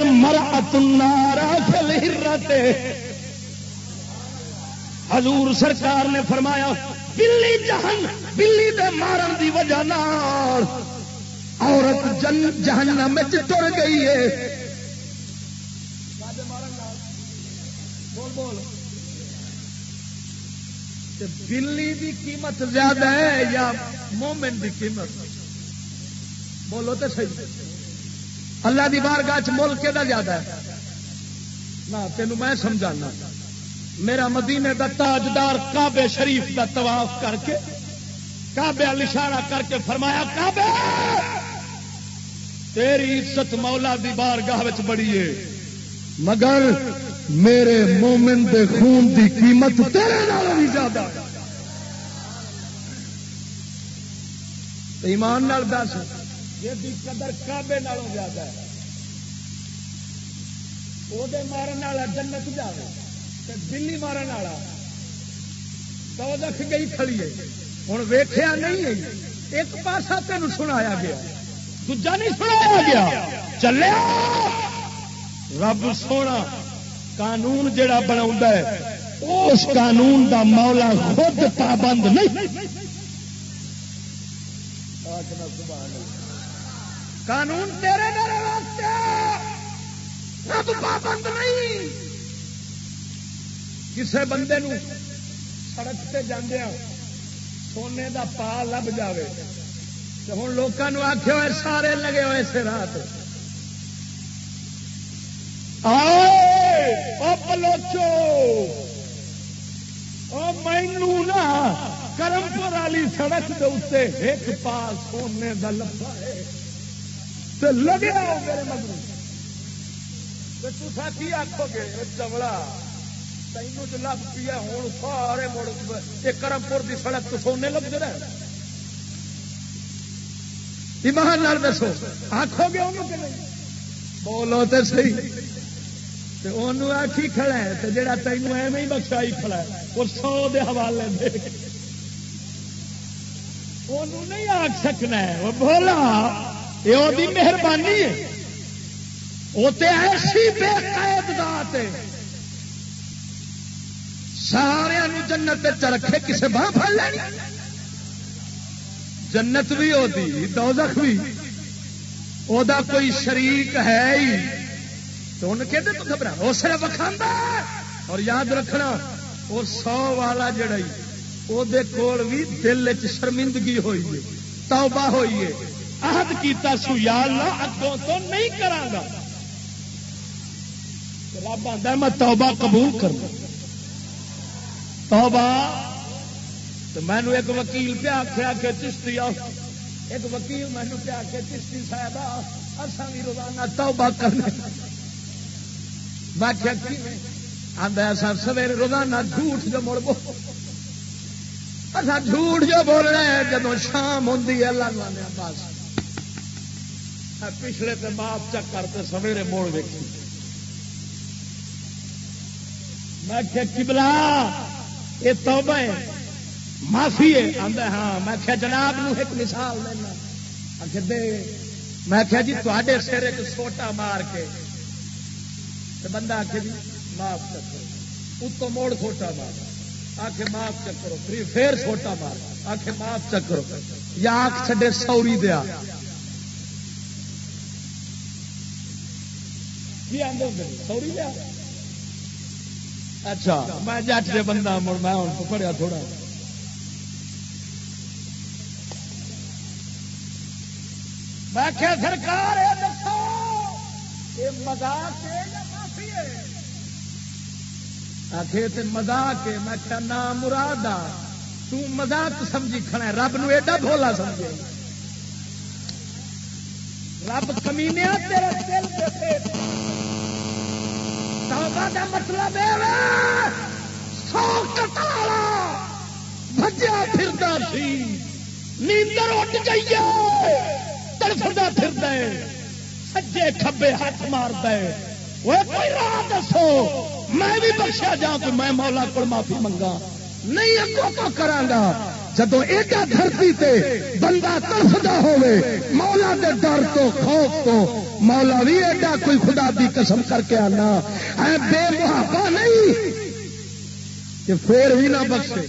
مرا تنارا حضور سرکار نے فرمایا، بلی جہن، بلی دے مارن دی وجہ عورت جن جہنم تر گئی ہے۔ بلی دی قیمت زیادہ ہے یا مومن دی قیمت؟ بولو تو صحیح۔ اللہ دی بار گاہ مل کے زیادہ ہے؟ نہ تینوں میں سمجھانا۔ میرا مدینے دا تاجدار کابے شریف دا طواف کر کے کابے اشارہ کر کے فرمایا کابے تیری عزت مولا دی بار گاہ بڑی ہے۔ مگر میرے مومن دے خون دی قیمت تیرے نال بھی زیادہ ایمان نال دس یہ قدر کابے نالوں زیادہ ہے۔ وہ مارن والا جنت جائے بلی مارن والا تو دکھ گئی کھڑی ہے ہوں ویخیا نہیں ایک پاسا تین سنایا گیا دوجا نہیں سنایا گیا چلے رب سونا قانون جڑا بنا اس قانون دا مولا خود پابند نہیں قانون تیرے میرے واسطے رب پابند نہیں کسے بندے نو سڑک سے جانے سونے دا پا لب جائے تو ہوں لوگوں آخو سارے لگے ہوئے سے رات پلوچو مینو نا کرم پور والی سڑک کے اتنے ایک پاس سونے کا لفا ہے لگیا میرے مگر تصا کی آخو گے چمڑا تینوں جو لگ پیا ہوں سارے مڑ کرم پور کی سڑک تو سونے لگتے رہے ایمان نال دسو آخو گے انہوں کہ نہیں بولو تو صحیح آخی کھڑا ہے تو جا تینوں ایویں ہی بخشائی کھڑا ہے وہ سو دے حوالے دے انہوں نہیں آخ سکنا ہے وہ بولا یہ مہربانی ہے وہ تو ایسی بے قید دات سارا جنت رکھے کسی باہ پڑ لینی۔ جنت بھی ہوتی دوزخ بھی وہ کوئی شریک ہے ہی۔ تو انہیں کہتے تو گھبرا وہ صرف وکھانا اور یاد رکھنا وہ سو والا جڑا وہ بھی دل چ شرمندگی ہوئی ہے، توبہ ہوئی ہے۔ عہد کیتا سو، یا اللہ، اگوں تو نہیں کرا رب آتا میں توبہ قبول کر توبہ۔ تو مینو ایک وکیل پیا آخیا کہ چشتی ایک وکیل مینو پیا کے چشتی صاحب اصا بھی روزانہ توبہ کرنے۔ آدھا سر سویرے روزانہ جھوٹ جو مڑ بول اچھا جھوٹ جو بولنا ہے جب شام ہوتی ہے، اللہ پاس پچھلے تو معاف چک کرتے سویرے موڑ دیکھی میں کیا کبلا یہ توبہ ہے۔ معافی ہے۔ آدھا ہاں میں کیا جناب نو ایک مثال لینا آخر دے میں کیا جی تے سر ایک سوٹا مار کے بندہ آ کے جی معاف چکرو اتو موڑ چھوٹا مار۔ آ کے معاف چکرو پھر چھوٹا مار۔ آ کے معاف چکرو یا آخ چڈے سوری دیا۔ سوری لیا اچھا میں جٹ سے بندہ مڑ میں ہوں پڑھیا تھوڑا۔ میں کیا سرکار مزاق آخر مزاق میں کیا نام مراد آ مزاق سمجھی کھڑا رب نو ایڈا بھولا سمجھے۔ رب کمینیا تیرے دل کا مطلب سو کٹالا بجیا پھر سی، نیندر اٹھ جائیے تڑفتا پھر سجے کھبے ہاتھ مارتا ہے۔ وہ کوئی راہ دسو، میں بھی بخشا جا کہ میں مولا کو معافی منگا۔ نہیں اگوں تو کرا جب ایڈا دھرتی تے بندہ تڑفتا ہوے مولا دے ڈر تو، خوف تو، مولا بھی ایڈا کوئی خدا دی قسم کر کے آنا۔ اے بے محابا نہیں، کہ پھر بھی نہ بخشے۔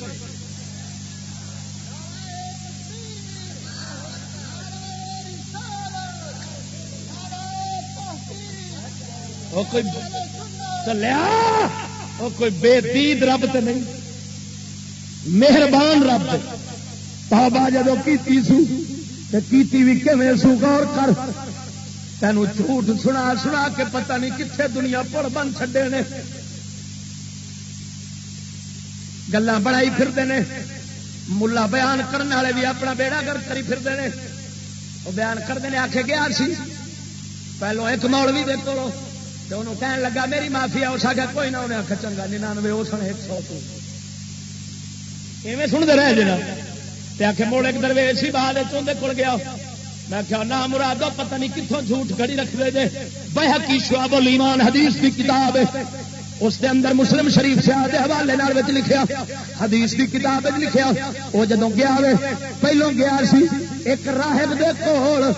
کوئی چلیا وہ کوئی بے دید رب تو نہیں۔ مہربان رب، توبہ جدو کی سو کیتی بھی کیویں سو؟ غور کر۔ تین جھوٹ سنا سنا کے پتہ نہیں کتنے دنیا پڑ بن چڈے نے۔ گلا بڑائی پھرتے ہیں ملا بیان کرنے والے بھی اپنا بیڑا گر کری پھرتے ہیں وہ بیان کرتے ہیں آخے گیا سی۔ پہلو ایک مولوی دے کو تو انہوں کہن لگا، میری معافی ہے آ سکا کوئی نہ انہیں آخ چنگا، ننانوے وہ سن ایک سو۔ تو ایویں سنتے رہے جنا آخ موڑ ایک درویش سی بعد اندر کول گیا۔ میں کیا نام مراد پتہ نہیں کتوں جھوٹ گڑی رکھ دے جے۔ بہ کی شعب الایمان حدیث کی کتاب ہے۔ اس دے اندر مسلم شریف سے آدھے حوالے نال لکھیا۔ حدیث کی کتاب لکھیا۔ وہ جدوں گیا وے، پہلوں گیا سی ایک راہب دے کول،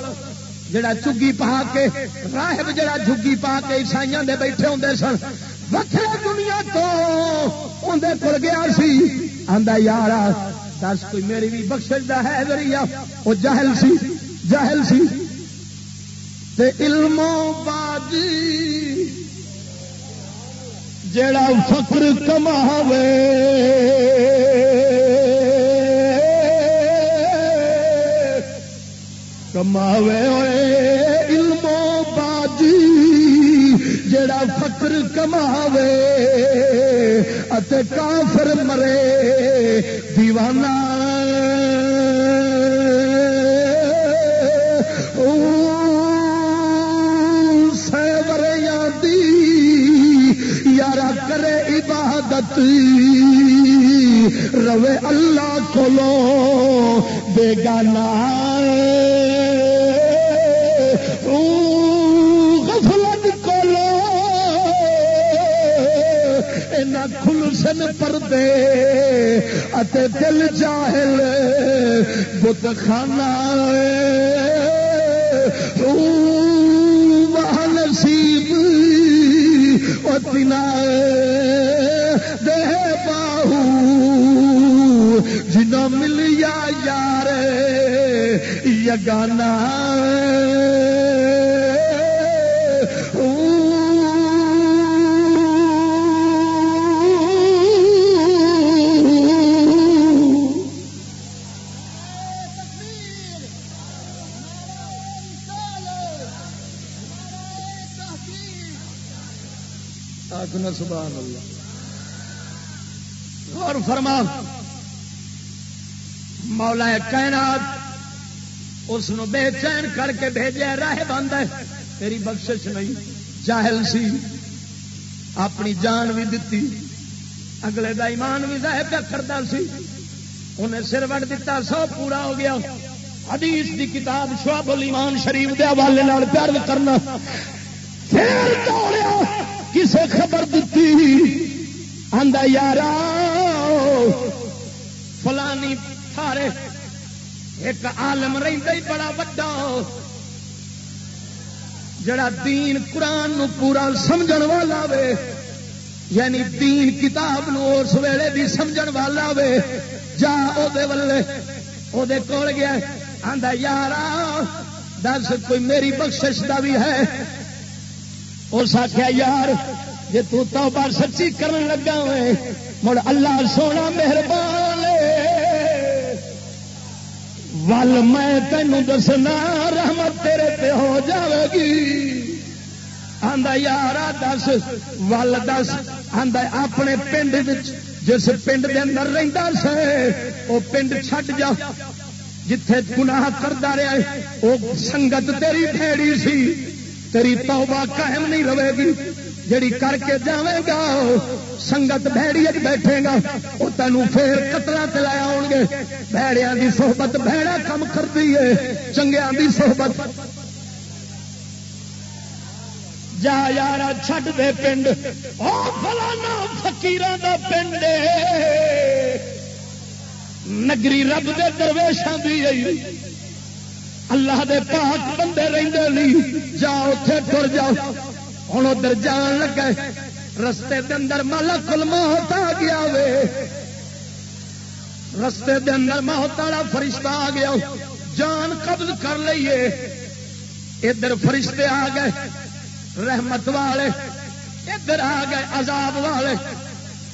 جڑا چگی پا کے، راہب جڑا جگی پا کے عیسائیاں دے بیٹھے ہوندے سن۔ وکھرے دنیا تو اندر کول گیا سی۔ آندا یار دس کوئی میری بھی بخشش دا ہے ذریعہ۔ وہ جاہل سی جاہل سی۔ تے علم باجی جڑا فکر کماوے۔ کماوے ہوئے علم باجی جڑا فکر کماوے۔ کافر مرے دیوانہ۔ یارا کرے عبادت۔ روے اللہ کو لو بے گانا کھل سن پردے اتے دل جاہل بت خانہ نصیب اتنا دے باہو جنا ملیا یار یگانا سبحان اللہ۔ اور فرما، مولا کائنات اس بے چین کر کے بھیجے، راہ بند ہے۔ تیری بخشش نہیں، جاہل سی۔ اپنی جان بھی دتی، اگلے دا ایمان بھی ظاہر پہ کرتا سی۔ انہیں سر وٹ دیتا سو پورا ہو گیا۔ حدیث دی کتاب شعب الایمان شریف دے حوالے پیار کرنا۔ پھر دوڑیا کسے خبر دیتی آدھا یار فلانی سارے ایک عالم رہی بڑا وڈا۔ جڑا دین قرآن نو پورا سمجھن والا وے یعنی دین کتاب نو اس ویلے بھی سمجھن والا وے، جا او دے ولے او دے کول گیا، آندا یار دس، کوئی میری بخشش دا بھی ہے۔ اس آخیا یار جی توبہ سچی کرن لگا ہوئے مڑ اللہ سونا مہربان ول میں تینوں دسنا، رحمت تیرے پہ ہو جائے گی۔ آدھا یار دس. ول دس آدھا اپنے پنڈ جس پنڈ کے اندر رہتا سے وہ پنڈ چھٹ جا۔ جتھے گناہ کرتا رہا وہ سنگت تیری ڈیڑی سی۔ تیری توبہ قائم نہیں رہے گی۔ جڑی کر کے جائے گا، سنگت بھڑی بیٹھے گا وہ تینوں پھر کترا چلایا آؤ گے۔ بھڑیا کی صحبت بھڑا کم کرتی ہے چنگیا کی صحبت۔ جا یار چھڈ دے پنڈ فلانا فکیر دا پنڈ نگری رب دے درویشان دی اللہ دے پاک بندے رہتے نہیں۔ جا اتے تر جاؤ۔ ہوں ادھر جان لگے۔ رستے دے اندر مالک الموت آ گیا وے۔ رستے دے اندر موت والا فرشتہ آ گیا۔ جان قبض کر لیے ادھر فرشتے آ گئے۔ رحمت والے۔ ادھر آ گئے عذاب والے۔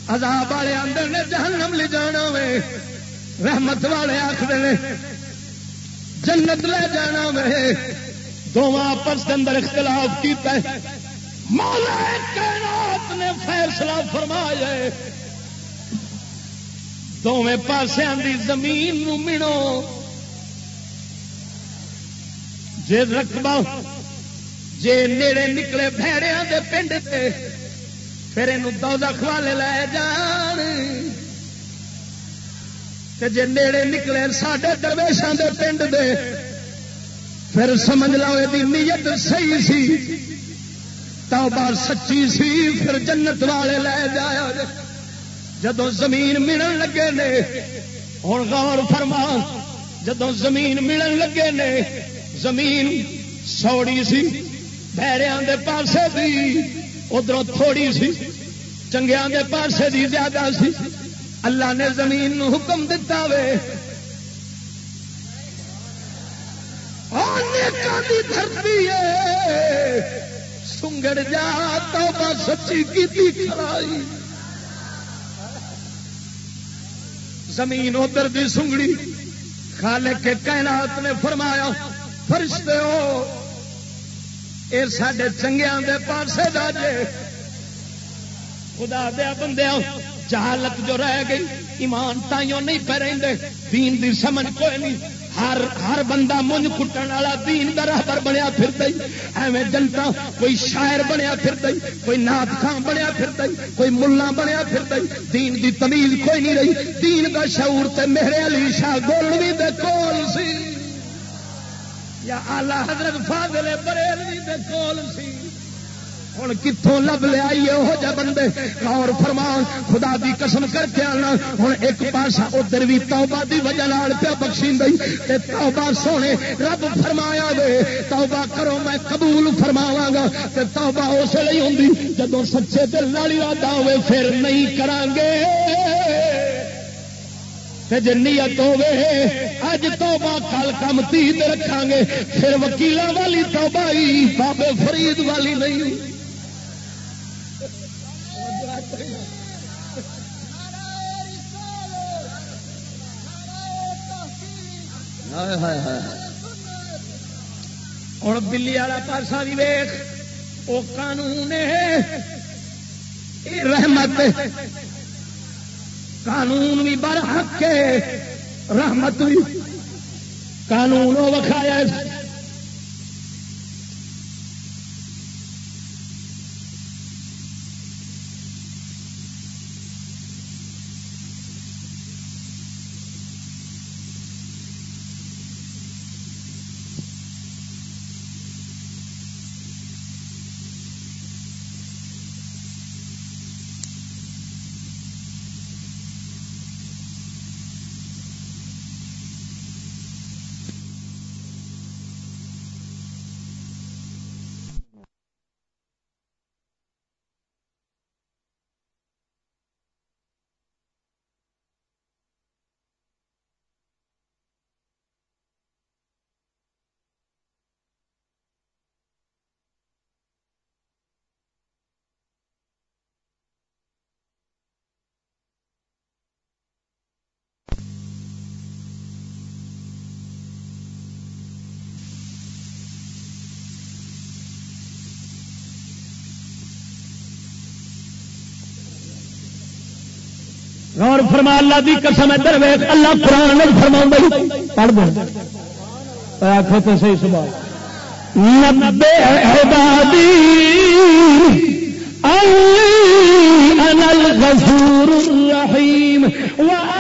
عذاب والے آدھے نے جہنم لے جانا وے۔ رحمت والے آخر نے۔ جنت لے جانا وے۔ دونوں آپس کے اندر اختلاف کیتا ہے۔ مولا کائنات نے فیصلہ فرمایا دونوں پاسوں کی زمین مینو۔ جی رقبہ جی نیڑے نکلے بھڑیا کے پنڈ سے پھر یہ دودھ والے لے جان۔ جی نیڑے نکلے سڈے درویشان کے پنڈ دے، پھر سمجھ لو یہ نیت صحیح سی۔ توبہ سچی سی، پھر جنت والے لے جایا جدو زمین ملن لگے نے ہوں غور فرما جدو زمین ملن لگے نے، زمین سوڑی سی بہریا کے پاسے بھی ادھر تھوڑی سی چنگیا کے پاسے بھی زیادہ سی۔ اللہ نے زمین نو حکم دتا وے۔ دھرتی ہے۔ سنگڑ جا تو سچی کی کھڑائی۔ زمین ادھر دی سنگڑی، خالق کے کائنات نے فرمایا، فرشتے ہو یہ سڈے چنگیا دے پاسے دے خدا دیا بندے جہالت جو رہ گئی، ایمان تائیوں نہیں پہ رہے دین دی سمجھ کوئی نہیں۔ ہر ہر بندہ منج کٹن والا دین کا راہبر بنیا پھر ایویں جنتا کوئی شاعر بنیا پھر کوئی نات خان بنیا پھر کوئی ملا بنیا پھر دین دی تمیز کوئی نہیں رہی۔ دین کا شعور تے میرے علی شاہ گولوی دے کول سی۔ یا آلہ حضرت فاضل بریلوی دے کول سی۔ ہوں کتوں لب لیا وہ بندے؟ اور فرمان، خدا دی قسم کر کے آنا۔ ہوں ایک پاسا ادھر بھی توبہ دی وجہ پیا بخشی توبہ سونے، رب فرمایا گے، توبہ کرو میں قبول فرماوا گا۔ توبہ اس لیے ہوں جب سچے دل والی ارادہ ہوے پھر نہیں کران گے جی نیت ہوے اج توبہ کل کم تیت رکھا گے پھر وکیل والی توبہ ہی، بابے فرید والی نہیں۔ ہوں بلی والا پاسا بھی ویخ وہ قانون رحمت۔ قانون بھی بر حق رحمت بھی قانون وہ وکھایا غور فرما، اللہ دی قسم ہے درویش اللہ قرآن فرما پڑھ دیں آخو تو صحیح سوال نبے عبادی انا الغفور الرحیم۔ وان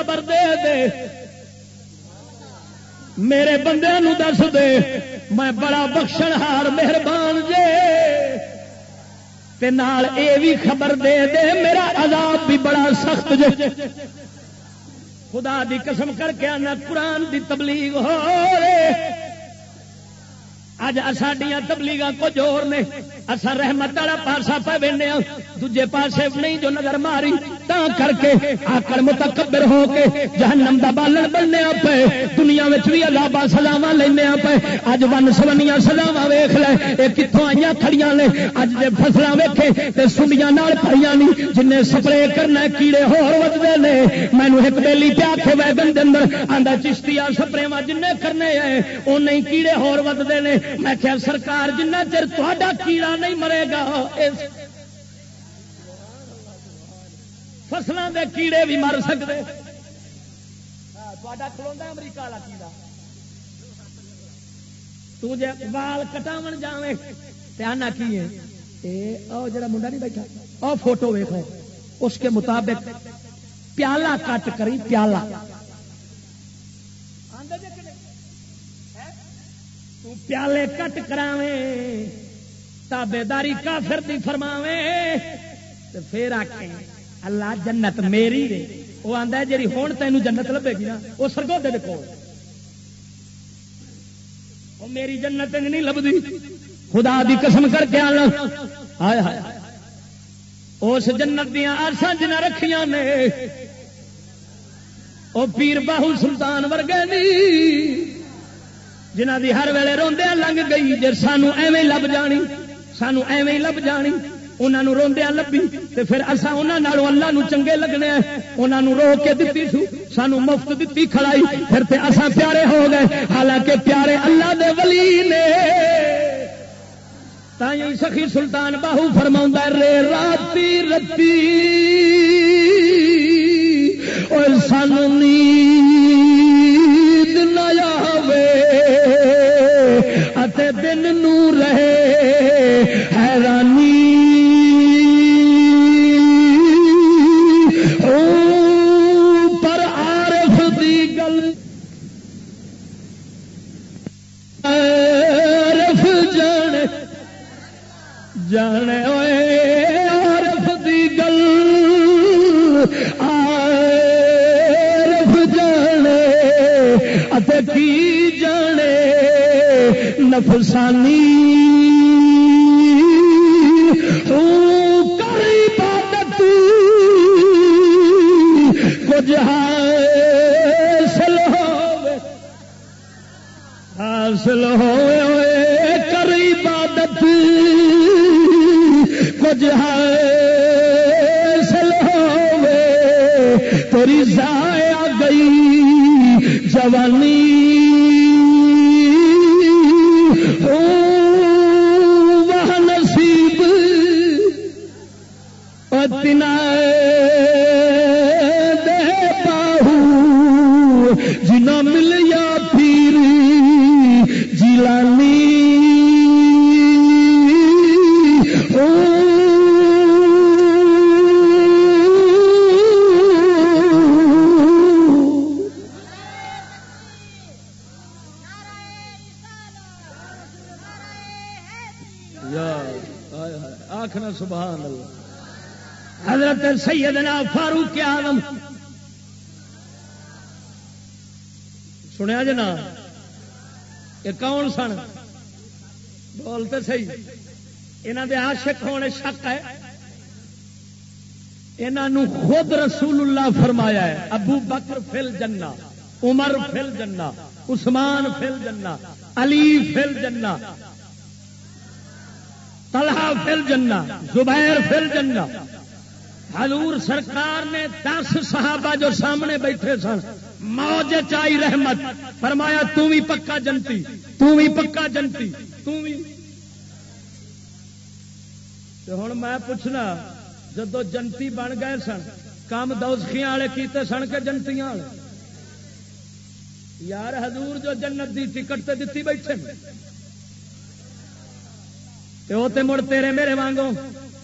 خبر دے دے۔ میرے بندے دس دے۔ میں بڑا بخشن ہار مہربان جے۔ تے نال اے بھی خبر دے دے۔ میرا عذاب بھی بڑا سخت جے۔ خدا دی قسم کر کے آنا قرآن دی تبلیغ ہو اج ساڈیا تبلیغ کو جوڑ نے۔ اصا رحمت والا پاسا پہ بہنے دجے پاسے نہیں جو نظر ماری۔ تا کر کے آکر متکبر ہو کے جہنم دا بالن بننے پے، دنیا بھی عذابا سلاوا لینا پے۔ اج ون سونیا سلاوا ویخ لے یہ کتوں آئی کھڑی نے۔ اج دے فصل ویکے تے سنڈیاں نال پڑیاں نہیں جن سپرے کرنا کیڑے ہور وجدے نے۔ مینو ایک بیلی پیا کے ویگن دن آدھا چشتی سپرے جن کرنے آئے ان کیڑے ہور وجدے نے۔ میں کیا سرکار جنہ چر تا کیڑا نہیں مرے گا فصلوں کے کیڑے بھی مر سکتے۔ امریکہ والا کیڑا۔ تجھے بال کٹاو آنا کی ہے؟ جڑا منڈا نہیں بیٹھا۔ او فوٹو ویکو اس کے مطابق پیالہ کٹ کری پیالہ۔ پیالے کٹ تابے داری کافر دی فرماوے پھر آخ اللہ جنت میری رے وہ آتا جی ہوں تین جنت لبے گی نا، وہ سرگودے کو میری جنت نہیں لبھی خدا دی قسم کر کے آنا۔ ہائے ہائے اس جنت دیا آرسا جنہ رکھیاں نے، وہ پیر باہو سلطان ورگے نہیں جنہ دی ہر ویلے روندیا لنگ گئی جی سانو ایویں لب جانی، سانو ایویں لب جانی۔ انہوں روندیا لبی تے پھر اصا انہوں اللہ نو چنگے لگنے انہوں رو کے دتی سو، سانو مفت دتی کھڑائی۔ پھر تے اصا پیارے ہو گئے۔ حالانکہ پیارے اللہ دے ولی نے تھی سخی سلطان باہو فرما رے راتی رتی اور سان دن نفسانی کر عبادت۔ کچھ حاصل ہو حاصل ہوئے کر عبادت۔ کچھ حاصل ہوئے تیری ضائع گئی۔ جوانی سیدنا فاروق آدم سنیا جنا یہ کون سن؟ بولتے سی یہاں دے عاشق ہونے شک ہے۔ انہوں خود رسول اللہ فرمایا ہے، ابو بکر فل جنا عمر فل جنا عثمان فل جنا علی فل جنا طلحہ فل جنا زبیر فل جنا حضور سرکار نے دس صحابہ جو سامنے بیٹھے سن، موج چائی رحمت۔ فرمایا، تو بھی پکا جنتی، تو بھی پکا جنتی، تو بھی۔ ہوں میں پوچھنا، جدو جنتی بن گئے سن، کام دوسخیاں والے کیتے سن کے جنتیاں والے؟ یار، حضور جو جنت دی ٹکٹ تے دیتی بیٹھے۔ وہ تے مڑ تیرے میرے وانگو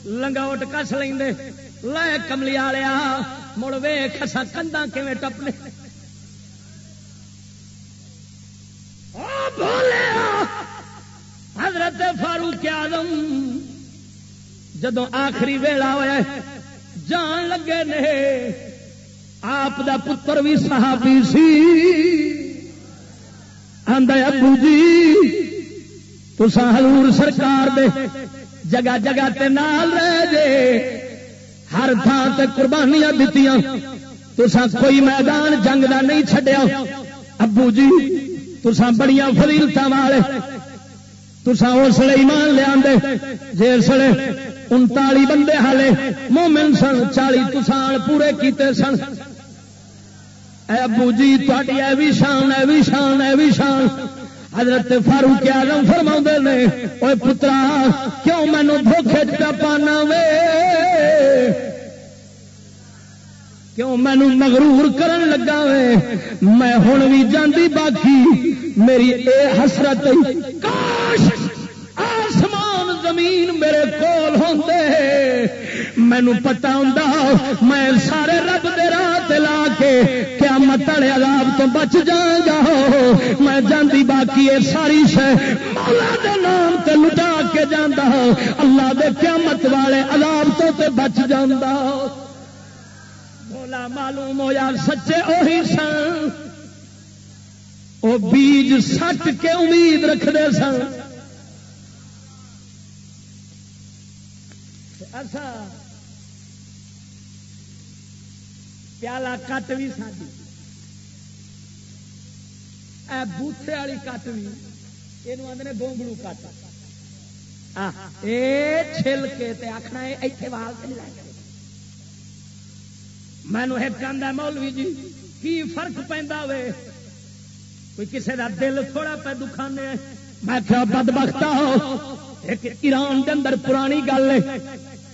لنگاوٹ کس لیں لے کملی والیا مڑ ویخ سا کندا کیون ٹپنے حضرت فاروق آدم جدو آخری ویلا ہوا جان لگے نے آپ دا پتر بھی صحابی سی آدھا ابو جی تو حضور سرکار دے جگہ جگہ تے نال رہ جے ہر تھان تے قربانیاں دیتی تسا کوئی میدان جنگ دا نہیں چھڈیا۔ ابو جی تسا بڑی فضیلت والے۔ تسا اس لیے ایمان لیا جس انتالی بندے ہالے مومن سن، چالی تسان پورے کیتے سن۔ اے ابو جی تاری اے بھی شان، اے بھی شان، اے بھی شان۔ حضرت فاروق آلم فرما نے وہ پترا، کیوں مینو دھوکھے چا پانا وے؟ کیوں مینو مغرور کرن لگا وے؟ میں ہوں بھی جاندی باقی، میری اے حسرت، کاش آسمان، زمین میرے کول ہوتے مینو پتا ہوں میں سارے رب دے راہ لا کے کیا متڑے عذاب تو بچ جاؤں گا۔ میں جاندی باقی یہ ساری شہ مولا دے نام تے لٹا کے جانا ہاں۔ اللہ دے قیامت والے عذاب تو تے بچ جانا بولا معلوم ہوا سچے اوہی سن۔ وہ بیج سٹ کے امید رکھتے سن۔ اچھا۔ پیالہ کٹ بھی ساری بوٹے والی کٹ بھی۔ یہ آدھے گونگڑو کٹ۔ چھل کے آخنا اتنے وال سے نہیں مینو ایک آدھا مولوی جی کی فرق پہ کوئی کسی کا دل تھوڑا پہ دکھانے میں کیا بد بختا ہو۔ ایک ایران کے اندر پرانی گل ہے۔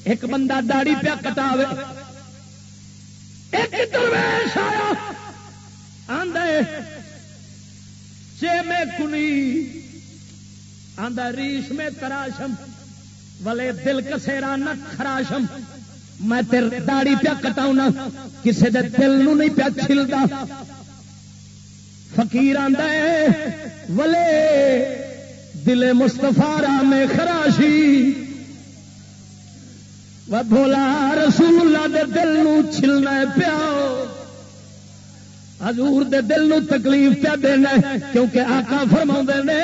ایک بندہ داڑی پیا کٹا ایک درویش آیا۔ آدھے چے میں کنی؟ آدھا ریش میں تراشم۔ ولے دل کسیرا نہ خراشم میں تیر داڑی پیا کٹاؤں کسی دے دل نو نہیں پیا چلتا فقیر آدھا ولے، دل مستفارا میں خراشی۔ بولا رسول اللہ دے دل نو چھلنا پیا۔ حضور دے دل نو تکلیف پیا دینا کیونکہ آقا فرما نے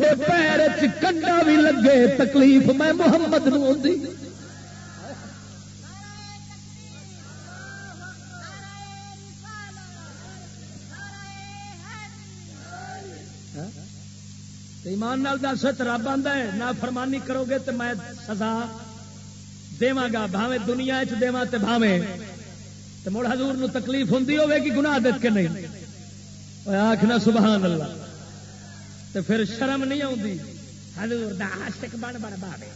تھوڑے پیر چنڈا بھی لگے، تکلیف میں محمد نو ہوتی ایمان نال دس رب آتا ہے نہ فرمانی کرو گے تو میں سزا دوا گا بھاوے دنیا چاہ تو بھاوے تو مڑ حضور نو تکلیف ہوں ہوے گی، گناہ دت کے نہیں۔ آخنا سبحان اللہ۔ تو پھر شرم نہیں آتی حضور دا عاشق بن بن باوے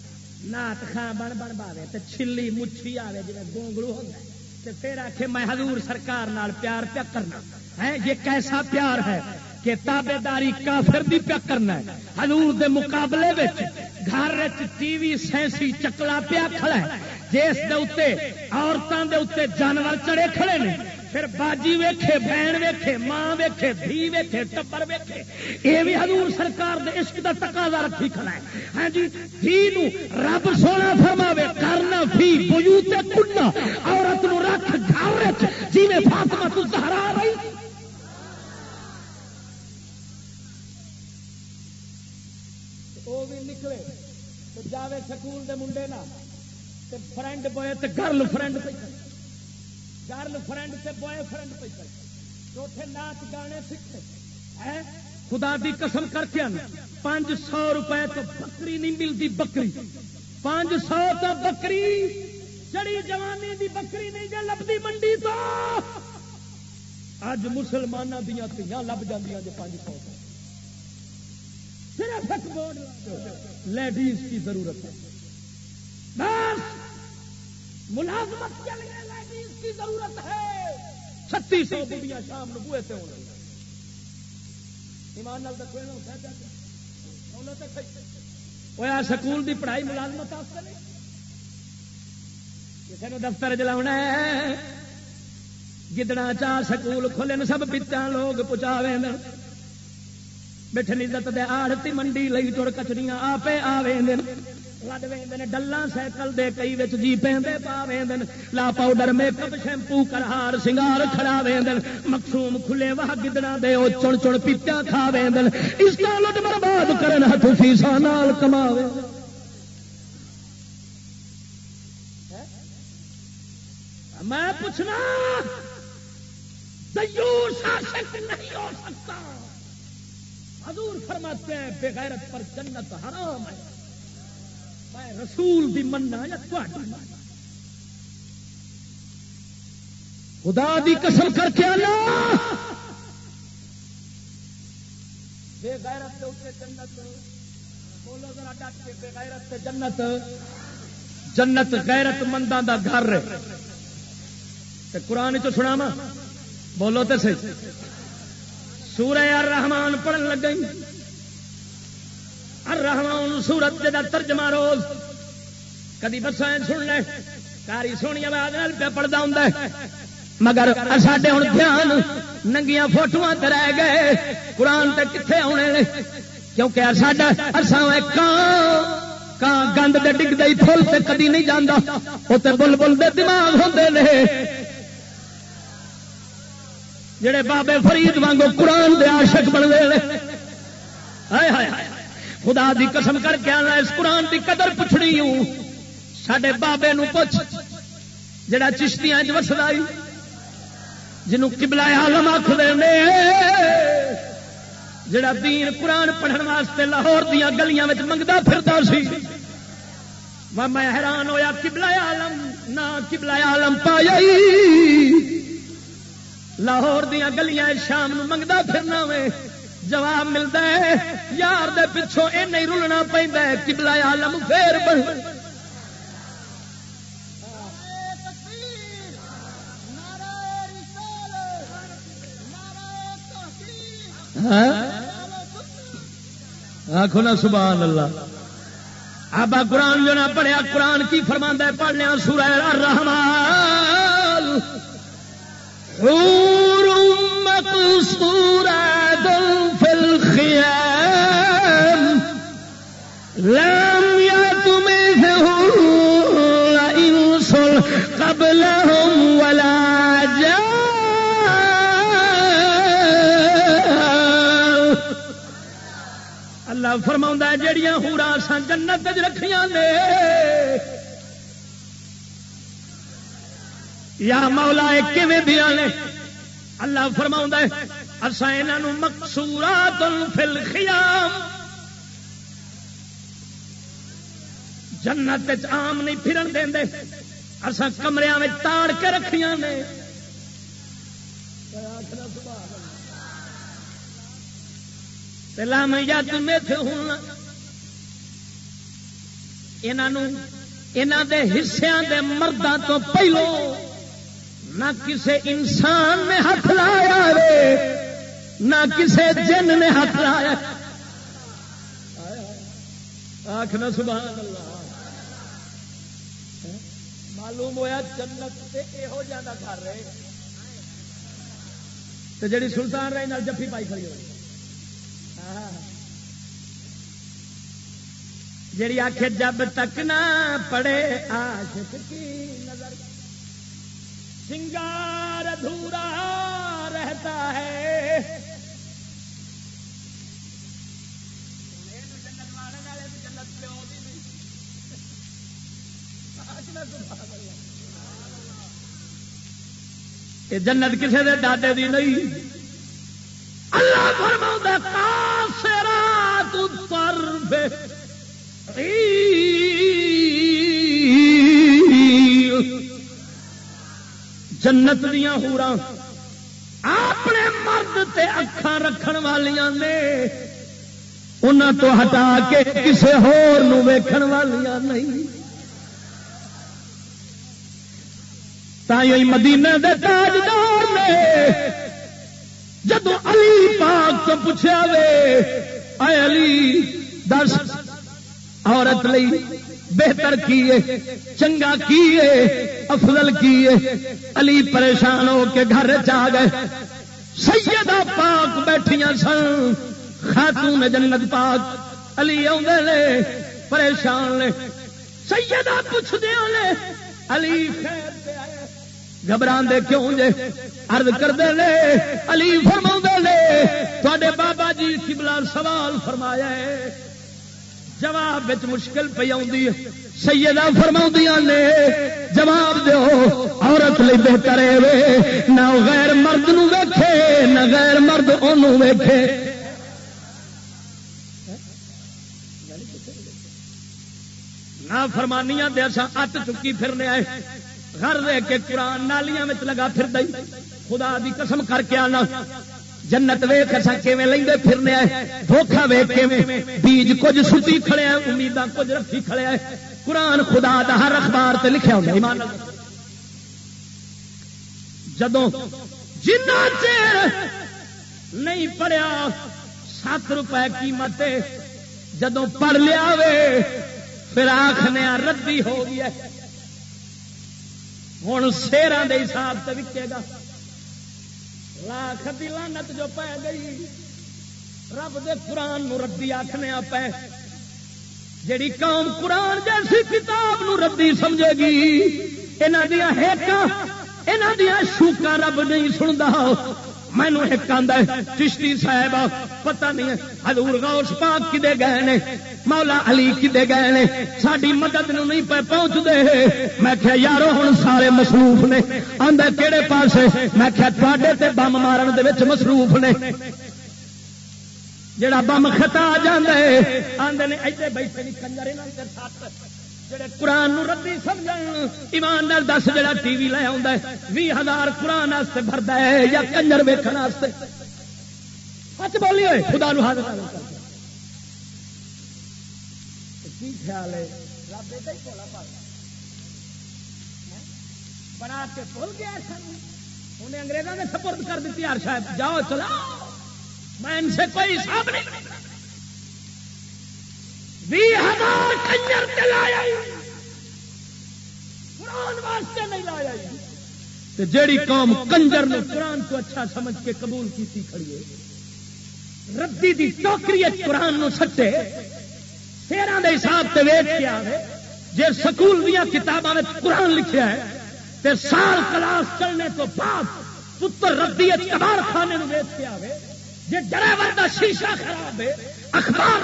نات خان بن بن باوے تو چھلی مچھی آوے جی گونگڑو ہوتا ہے۔ پھر آخے میں حضور سرکار نال پیار پیا کرنا۔ ہے یہ کیسا پیار ہے کہ تابے داری کافر دی پیا کرنا ہے۔ حضور دے مقابلے گھر ٹی وی سینسی چکلا پیا کھڑا ہے۔ جس دے عورتوں دے اتنے جانور چڑے کھڑے نے پھر باجی ویکھے، بہن ویکھے، ماں ویکھے، دھی ویکھے ٹبر ویکھے، یہ بھی حضور سرکار دے عشق دا تقاضا رکھی کھڑا ہے۔ ہاں جی دھی نو رب سونا فرماوے، کرنا فی بجوتے کنا عورت نو رکھ گھر جی میں فاطمہ تو زہرا رہی۔ وہ بھی نکلے، تو جاوے سکول دے منڈے نا تے فرینڈ بوائے تو گرل فرینڈ پہ گرل فرینڈ سے بوائے فرینڈ پہ چوتھے ناچ گانے سیکھتے۔ خدا دی قسم کر کے پانچ سو روپئے تو بکری نہیں ملتی، بکری۔ پانچ سو تو بکری۔ چڑی جوانی دی بکری نہیں جی لبھی منڈی تو۔ اج مسلمانوں دیا تیاں لب جی پانچ سو۔ صرف بورڈ لیڈیز کی ضرورت ہے۔ بس! ملازمت کے لیے کی ضرورت ہے؟ چھتیس سو بیبیاں شام کو بوے سے ہونے ایمان نال دکھو ہوا سکول دی پڑھائی ملازمت کسی نے دفتر چلا گدڑا چاہ سکول کھولے سب پچا لوگ پچا بیٹھے عزت دے آڑتی منڈی لئی ٹر کچڑیاں آپ آ لد وے ڈلہ سائیکل دے کئی وچ جی پہ پا وے لا پاؤڈر، میک اپ، شیمپو، کرہار، سنگار کھڑا وے مخصوم کھلے واہ گدڑا دے وہ چن چن پیتا کھا وے اس کا لٹ برباد کرن ہاتھ فیسا نال کما میں پوچھنا شاسک نہیں ہو سکتا۔ حضور فرماتے ہیں، بغیرت پر جنت حرام ہے۔ میں رسول بھی مننا یا خدا دی قسم کر کے آنا۔ بے غیرت جنت۔ بولو ذرا ڈٹ کے بے غیرت جنت۔ جنت غیرت منداں دا گھر قرآن چ سنا بولو تو صحیح۔ سورہ الرحمن پڑھن لگ گئی الرحمن سورت جا ترجمہ روز۔ کدی بسائیں سن لے کاری سونی آواز نال پہ پڑھتا ہوں مگر ساڈے ہوں دھیان ننگیاں فوٹو رہ گئے۔ قرآن تے کتھے کتنے آنے کیونکہ ساڈا ارساں کان کان گند دے ڈگ دئی فل سے کدی نہیں جانا وہ تو بل بل دے دماغ ہوتے ہیں جڑے بابے فرید وانگو قرآن دے عاشق بن گئے ہائے ہائے ہائے۔ خدا دی قسم کر کے آنا اس قرآن دی قدر پوچھنی ہوں۔ سڈے بابے نو پوچھ۔ جڑا چشتیاں وسدائی جنوں کبلا آلم آخر جڑا دین قرآن پڑھن واسطے لاہور دیا گلیاں منگتا پھرتا سی۔ میں حیران ہویا کبلا آلم نہ کبلا آلم پایا لاہور دیا گلیاں شام منگتا پھرنا وے۔ جواب ملتا ہے۔ یار دے پچھوں یہ نہیں رلنا پہ کبلا آلم پھر بڑھ۔ ہاں؟ آخو نا سبحان اللہ۔ آبا قرآن جو نہ پڑھیا، قرآن کی فرما ہے؟ پڑھنے سورہ الرحمن۔ حور مقصورات في الخيام لم يأتم إنس قبلهم ولا جان اللہ فرما جہیا ہورا سن جنت رکھیاں نے، یا مولا کیویں دیا نے؟ اللہ فرما اصا یہ مقصورات فل خیام جنت آم نہیں پھرن دیں اصا کمرے میں تاڑ کے رکھیاں نے۔ لام یا تم ہوں۔ یہاں دے حصوں دے مردوں تو پہلو نہ کسے انسان نے ہاتھ لایا نہ کسے جن نے ہاتھ لایا۔ آخنا سبحان اللہ۔ معلوم ہوا جنت سے یہو جانا گھر رہے تو جڑی سلطان رہے جفی پائی کھڑی ہوئی۔ جڑی آخ جب تک نہ پڑے عاشق کی نظر۔ سنگار ادھورا رہتا ہے۔ یہ جنت کسی دے ڈاڈے دی نہیں۔ اللہ فرماؤں کافرات طرف جنت دیا ہوراں اپنے مرد تے اکھاں رکھن والیاں نے، انہاں تو ہٹا کے کسی ہور نو ویکھن والیاں نہیں۔ تھی مدینے دے تاجدار نے جدو علی پاک تو پوچھا وے اے علی دس عورت لئی بہتر کیے چنگا کیے افضل کیے علی پریشان ہو کے گھر چ گئے سیدہ پاک بیٹھیاں سن خاتون جنت پاک علی آدھے لے پریشان نے سیدہ پوچھ دیا لے علی خیر گھبرا دے کیوں جے؟ ارد کرتے لے، علی فرما لے تے بابا جی شبلا سوال فرمایا ہے۔ جواب مشکل پی سیدہ فرما نے جواب دو عورت لی بہتر ہے نہ غیر مرد نو ویکھے، نہ غیر مرد ان ویکھے۔ نہ فرمانیاں دے ات چکی پھرنے آئے۔ گھر دے کے قرآن نالیاں میں لگا پھر دئی خدا دی قسم کر کے آنا۔ جنت ویخ اصا کیون لے پھرنے دھوکھا ویخ بیج کچھ سٹی کھڑے امیداں کچھ رکھی کھڑے قرآن خدا دا ہر اخبار تے لکھا ہوتا ایمان جدو جنا چیر نہیں پڑھیا، سات روپے قیمت جدو پڑھ لیا وے، پھر آخنے ردی ہو گیا۔ ہوں شیران دے حساب سے وکے گا۔ لاکھ دی لانت جو پی گئی، رب دے قرآن نو ردی آخنے پہ جیڑی قوم قرآن جیسی کتاب نو ردی سمجھے گی یہاں دیا ہیکا یہاں دیا شوکا رب نہیں سنتا مینو ایک آدھا چشتی صاحب پتہ نہیں حضور غوث پاک کدے گئے نے، مولا علی کدے گئے نے ساری مدد نو نہیں پہ پہنچ دے میں کیا یارو ہوں سارے مصروف نے۔ آدھا کہڑے پاسے؟ میں کیا تے بم مارن دے وچ مصروف نے۔ جڑا بم خطا جاندے آندے نے ایتھے بیٹھے نہیں، کنجر انہاں دے ساتھ۔ جڑے قرآن ردی سمجھ ایمان دار دس جڑا ٹی وی لے آ بھی ہزار قرآن بھرتا ہے یا کنجر ویکن سچ بولی ہوئے خدا نو حاضر خیال ہے؟ بنا کے بھول گیا انہیں انگریزوں نے سپورٹ کر دیتی ہر شاید، جاؤ چلا میں ان سے کوئی حساب نہیں۔ بھی ہزار کنجر چلایا قرآن واسطے نہیں لایا جیڑی قوم کنجر نے قرآن کو اچھا سمجھ کے قبول کی کھڑی ہے۔ ردی دی ٹوکری قرآن نو سٹے۔ شیران دے حساب سے ویچ کے آئے جی سکول دیا کتابوں میں قرآن لکھیا ہے، تے سال کلاس چلنے تو بعد پتر ردی کبار خانے نو ویچ کے آئے جی ڈرائیور کا شیشہ خراب ہے، اخبار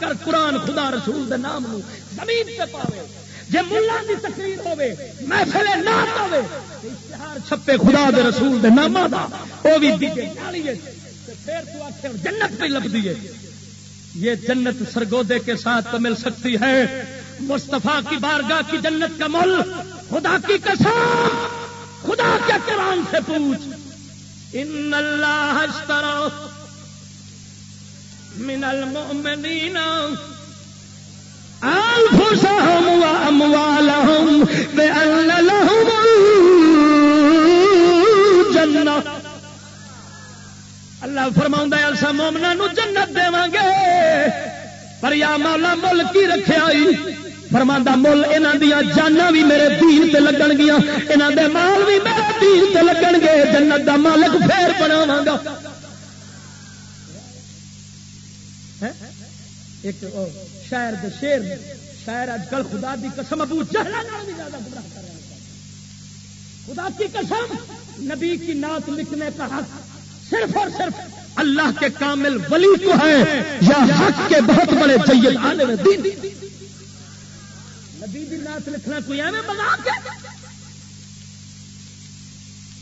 کر قرآن خدا رسول دے نام نو زمین پہ پاوے۔ جی ملا کی تقریر ہوے محفل نام ہوے اشتہار چھپے خدا دے رسول دے نام دا وہ بھی پھر تو آخر جنت پہ لبدی ہے۔ یہ جنت سرگودے کے ساتھ تو مل سکتی ہے۔ مصطفیٰ کی بارگاہ کی جنت کا مل، خدا کی قسم، خدا کے قرآن سے پوچھ۔ ان اللہ اشترا من المؤمنين أنفسهم وأموالهم بأن لهم الجنة اللہ فرما ایسا مومنا جنت دے گے پر یا مولا مل کی رکھے آئی؟ فرما مل یہاں دیا جانا بھی میرے دین تے لگن گیا یہاں دے مال بھی میرے دین تے لگن گے، جنت دا مالک پھر بناواں گا۔ ایک شاعر دے شیر شاعر اج کل خدا دی قسم، ابو جہلا بھی زیادہ گمراہ کر خدا کی قسم، نبی کی نعت لکھنے کا حق صرف اور صرف اللہ کے کامل ولی کو ہے، یا حق کے بہت بڑے عالم دین۔ نبی نعت لکھنا کوئی ایویں مذاق ہے؟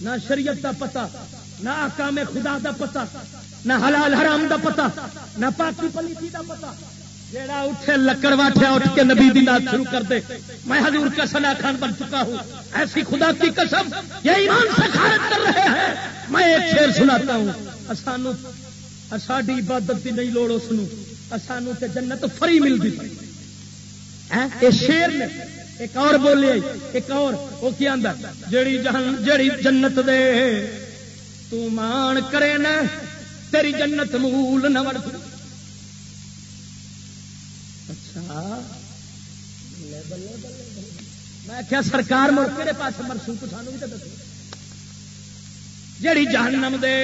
نہ شریعت کا پتہ نہ آکام خدا دا پتہ، نہ حلال حرام دا پتہ، نہ پاکی پلیتی دا پتہ۔ جیڑا اٹھے لکڑ واٹیا اٹھ کے نبی دی نات شروع کر دے، میں حضور کا سنا خان بن چکا ہوں۔ ایسی خدا کی قسم، یہ ایمان سے خارج کر رہے ہیں۔ میں ایک شیر سناتا ہوں۔ سانو ساری عبادت کی نہیں لوڑ اس سانو تے جنت فری ملتی یہ شیر نے، ایک اور بولے ایک اور وہ کیا جیڑی جہن، جیڑی جنت دے۔ تو مان کرے نا تیری جنت مول نہ وڑ اچھا میں کیا سرکار مڑ کہڑے پاس مرسو سانو بھی تو دس جیڑی جہنم دے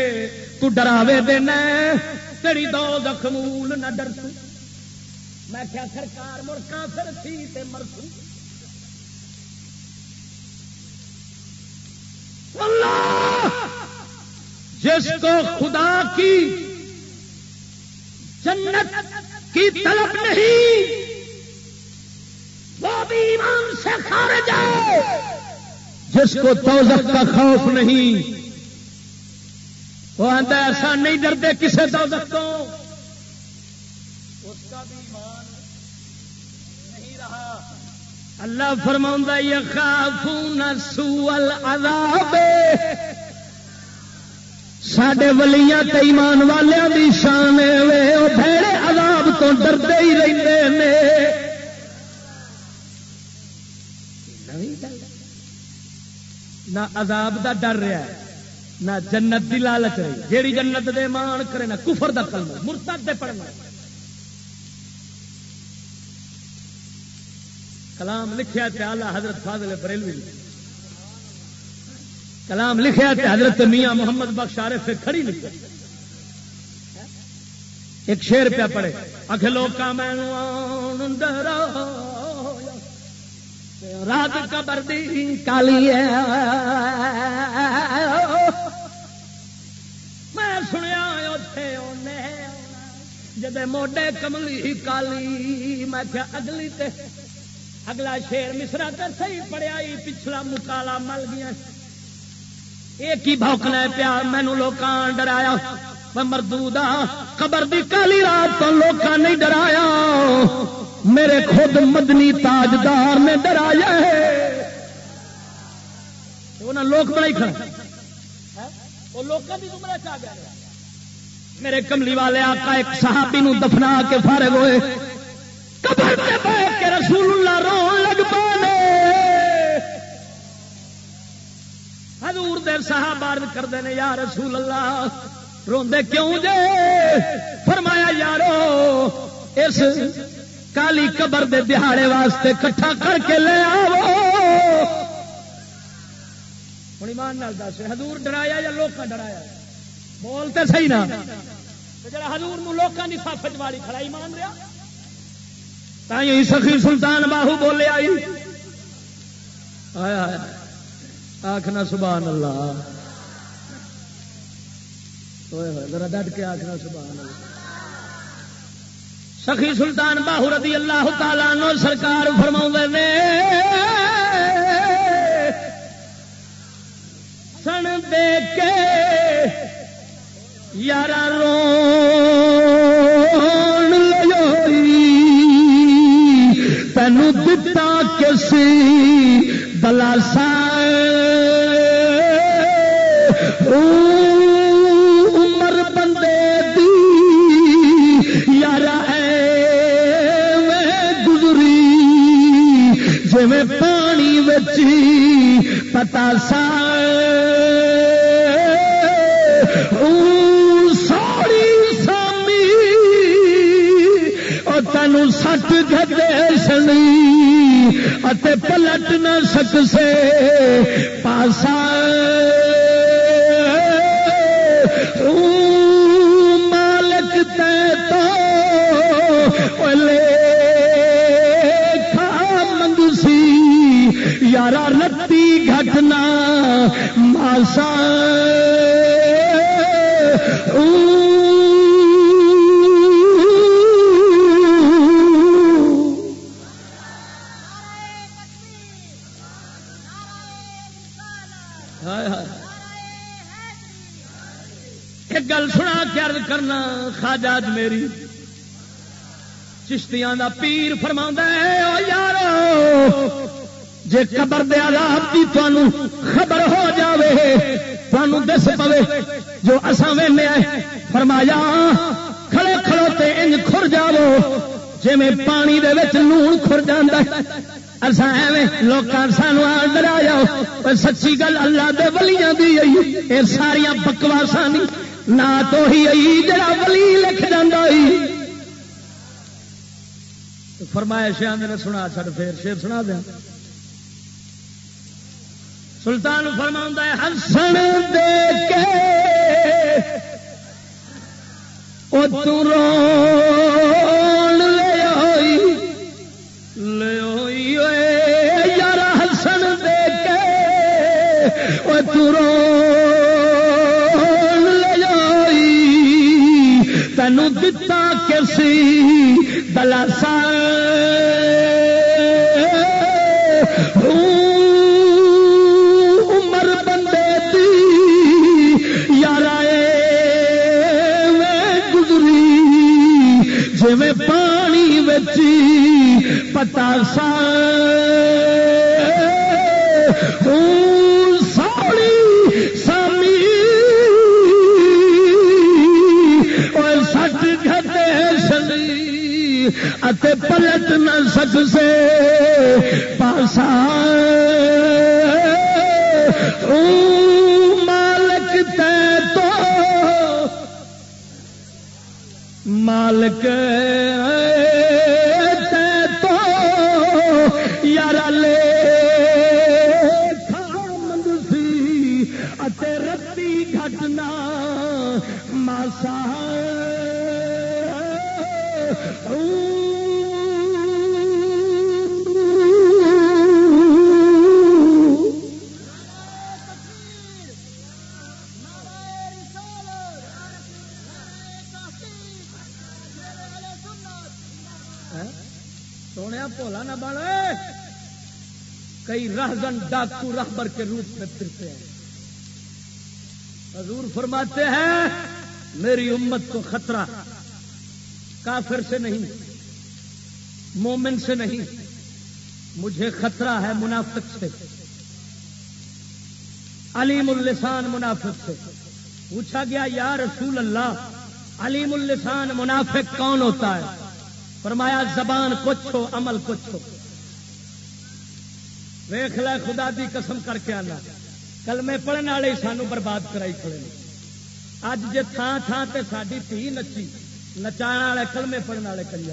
تو ڈراوے دینا تیری دو زخمول نہ ڈر میں کیا سرکار مڑ کافر تھی تے مرسو اللہ جس کو خدا کی جنت کی طلب نہیں، وہ بھی ایمان سے خارج ہے۔ جس کو توزق کا خوف نہیں، وہ آتا ایسا نہیں ڈرتے کسی توزق کو۔ اس کا بھی ایمان نہیں رہا۔ اللہ فرما یہ خافون سوال العذاب۔ سڈے ولیاں تے ایمان والوں کی شان وہ بھڑے عذاب تو ڈرتے ہی رہتے ہیں نہ عذاب دا ڈر رہا ہے، نہ جنت دی لالچ رہی۔ جیڑی جنت دے مان کرے نہ کفر دا کلمہ، مرتد دے پڑھنا۔ کلام لکھیا تے آلہ حضرت فاضل بریلوی کلام لکھیا تے حضرت میاں محمد بخش عارف کھڑی لکھیا ایک شیر پہ پڑے اکھ لوکا میں رات قبر دی کالی ہے۔ میں سنیا اوتھے اونے۔ جب موڈے کملی کالی۔ میں کیا اگلی تے اگلا شیر مشرا تو صحیح پڑیا پچھلا مکالا مل گیا۔ ایک ہی بوکنا پیا؟ مینو لوگ ڈرایا۔ میں مردو قبر دی کالی رات تو لوگ نہیں ڈرایا۔ میرے خود مدنی تاجدار نے ڈرایا ہے۔ لوگ بڑائی کھڑا وہ لوگ میرے کملی والے آقا ایک صحابی نو دفنا کے فارغ ہوئے۔ قبر پہ بیٹھ کے رسول اللہ رو حضور دے صحابہ کرتے ہیں، یا رسول اللہ، روندے کیوں جے؟ فرمایا، یارو، اس کالی قبر دے دہاڑے واسطے کٹھا کر کے لے آو۔ ہوں ایمان دس ہزور ڈرایا یا لوگ ڈرایا؟ بولتے صحیح نا۔ جڑا ہزور لوگوں کی سافت والی کھڑا ایمان رہا تھی سخی سلطان باہو بولے آئی۔ آیا۔ آخنا سبحان اللہ۔ ذرا ڈٹ کے آخنا سبحان اللہ۔ سخی سلطان باہو رضی اللہ تعالی نو سرکار فرما نے، سن دے کے یار رو تینو دتا کسی دلاسا پانی بچی پتا سا سوڑی سامی اور تین سٹ گدے سنی پلٹ نہ سک سے پاسا مالک تے تو لے یار رتی گھٹنا ماسا۔ ایک میری چشتیاں دا پیر فرما او یار جے قبر دے عذاب دی تانوں خبر ہو جاوے، تانوں دس پوے، جو اساں وینے فرمایا، کھڑے کھڑوتے انج کھر جاو جی میں پانی دے وچ لون کھر جاندا اصا ایویں لوگ سانو ڈرایا سچی گل اللہ دے ولیاں دی آئی یہ ساریا بکواسا نہیں نہ تو ہی آئی جڑا ولی لکھ جانا فرمایا شیا نے سنا چڑ پھر شیر سنا دیا۔ سلطان فرما ہے ہسن دے کے او ترو لے آئی۔ لے آئی یار ہسن دے کے او ترو لے دلاسا عمر بندے دی یار گزری۔ جی پانی بچی پتا سا میں پھرتے ہیں حضور فرماتے ہیں، میری امت کو خطرہ کافر سے نہیں، مومن سے نہیں، مجھے خطرہ ہے منافق سے، علیم اللسان منافق سے۔ پوچھا گیا، یا رسول اللہ، علیم اللسان منافق کون ہوتا ہے؟ فرمایا، زبان کچھ ہو، عمل کچھ ہو۔ ویخ لے، خدا دی قسم کر کے آنا۔ کلمے پڑھنے والے سانو برباد کرائی کھڑے اج جے تھان تھان تے ساری تھی نچی نچا والے کلمے پڑھنے والے کری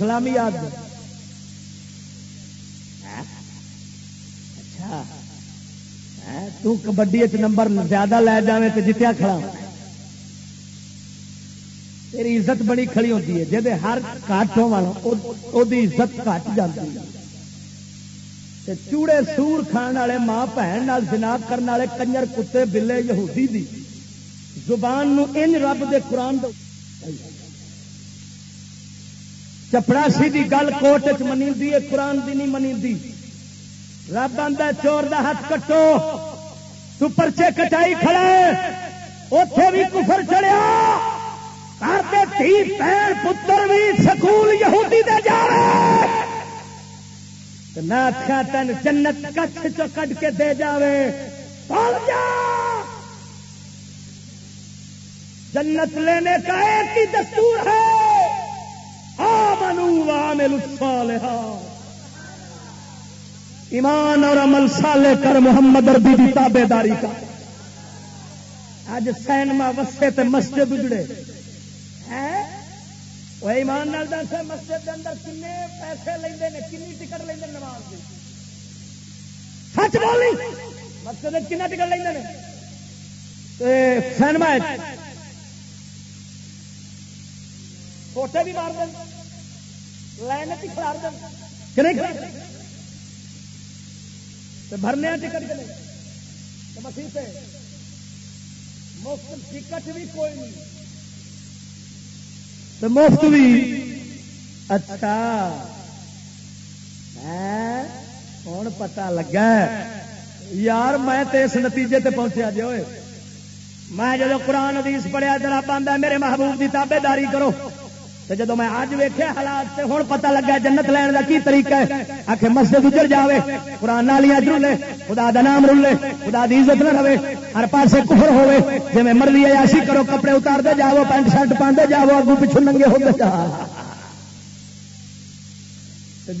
اسلامی یاد اچھا۔ تو کبڈی نمبر زیادہ لے جائے تو جتیا کھڑا۔ تیری عزت بڑی کھڑی ہوتی ہے جہد ہر کٹ ہو عزت کٹ جاتی ہے۔ چوڑے سور کھان والے ماں بہن جناب کرنے والے کنجر کتے بلے یہودی دی۔ زبان نو ان رب دے قرآن دو چپڑاسی کی گل کوٹ چ منی قرآن دی نہیں منی رب آدھا چور دا ہاتھ کٹو تو پرچے کٹائی کھڑے اتے بھی کفر چڑیا کرتے تھی پیر پتر بھی سکول یہودی دے جا نہ آخیا تین جنت کچھ چو کٹ کے دے جاوے پال جا جنت لینے کا ایک ہی دستور ہے ایمان اور عمل سالے کر محمد اربی کی تابے داری کا اج سینما وسے تے مسجد اجڑے. وہ ایمان نال دس مسجد کے اندر کن پیسے لے کنی ٹکٹ لے نماز کی سچ بولی؟ مسجد کن ٹکٹ لے سینما فوٹے بھی مار دیں لائن کھلار دیں کہ نہیں کھلار؟ بھرنے ٹکٹ کے نہیں مسیح سے مفت ٹکٹ بھی کوئی نہیں۔ تو مفت بھی اچھا۔ ہوں پتا لگا یار میں تے اس نتیجے تے پہنچیا جی ہوئے میں جب قرآن حدیث پڑھیا، جناب آدھا میرے محبوب کی تابے داری کرو۔ جب میں اج ویخیا حالات سے ہوں پتا لگا جنت لین کا کی طریقہ ہے؟ آخ مسجد گزر جائے قرآن نالیاں رولے خدا دا نام رولے خدا دی عزت نہ رہے، ہر پاسے کفر ہوے جی مرضی ایسی کرو، کپڑے اتار دے پینٹ شرٹ پاندے جاؤ اگو پچھو ننگے ہو جا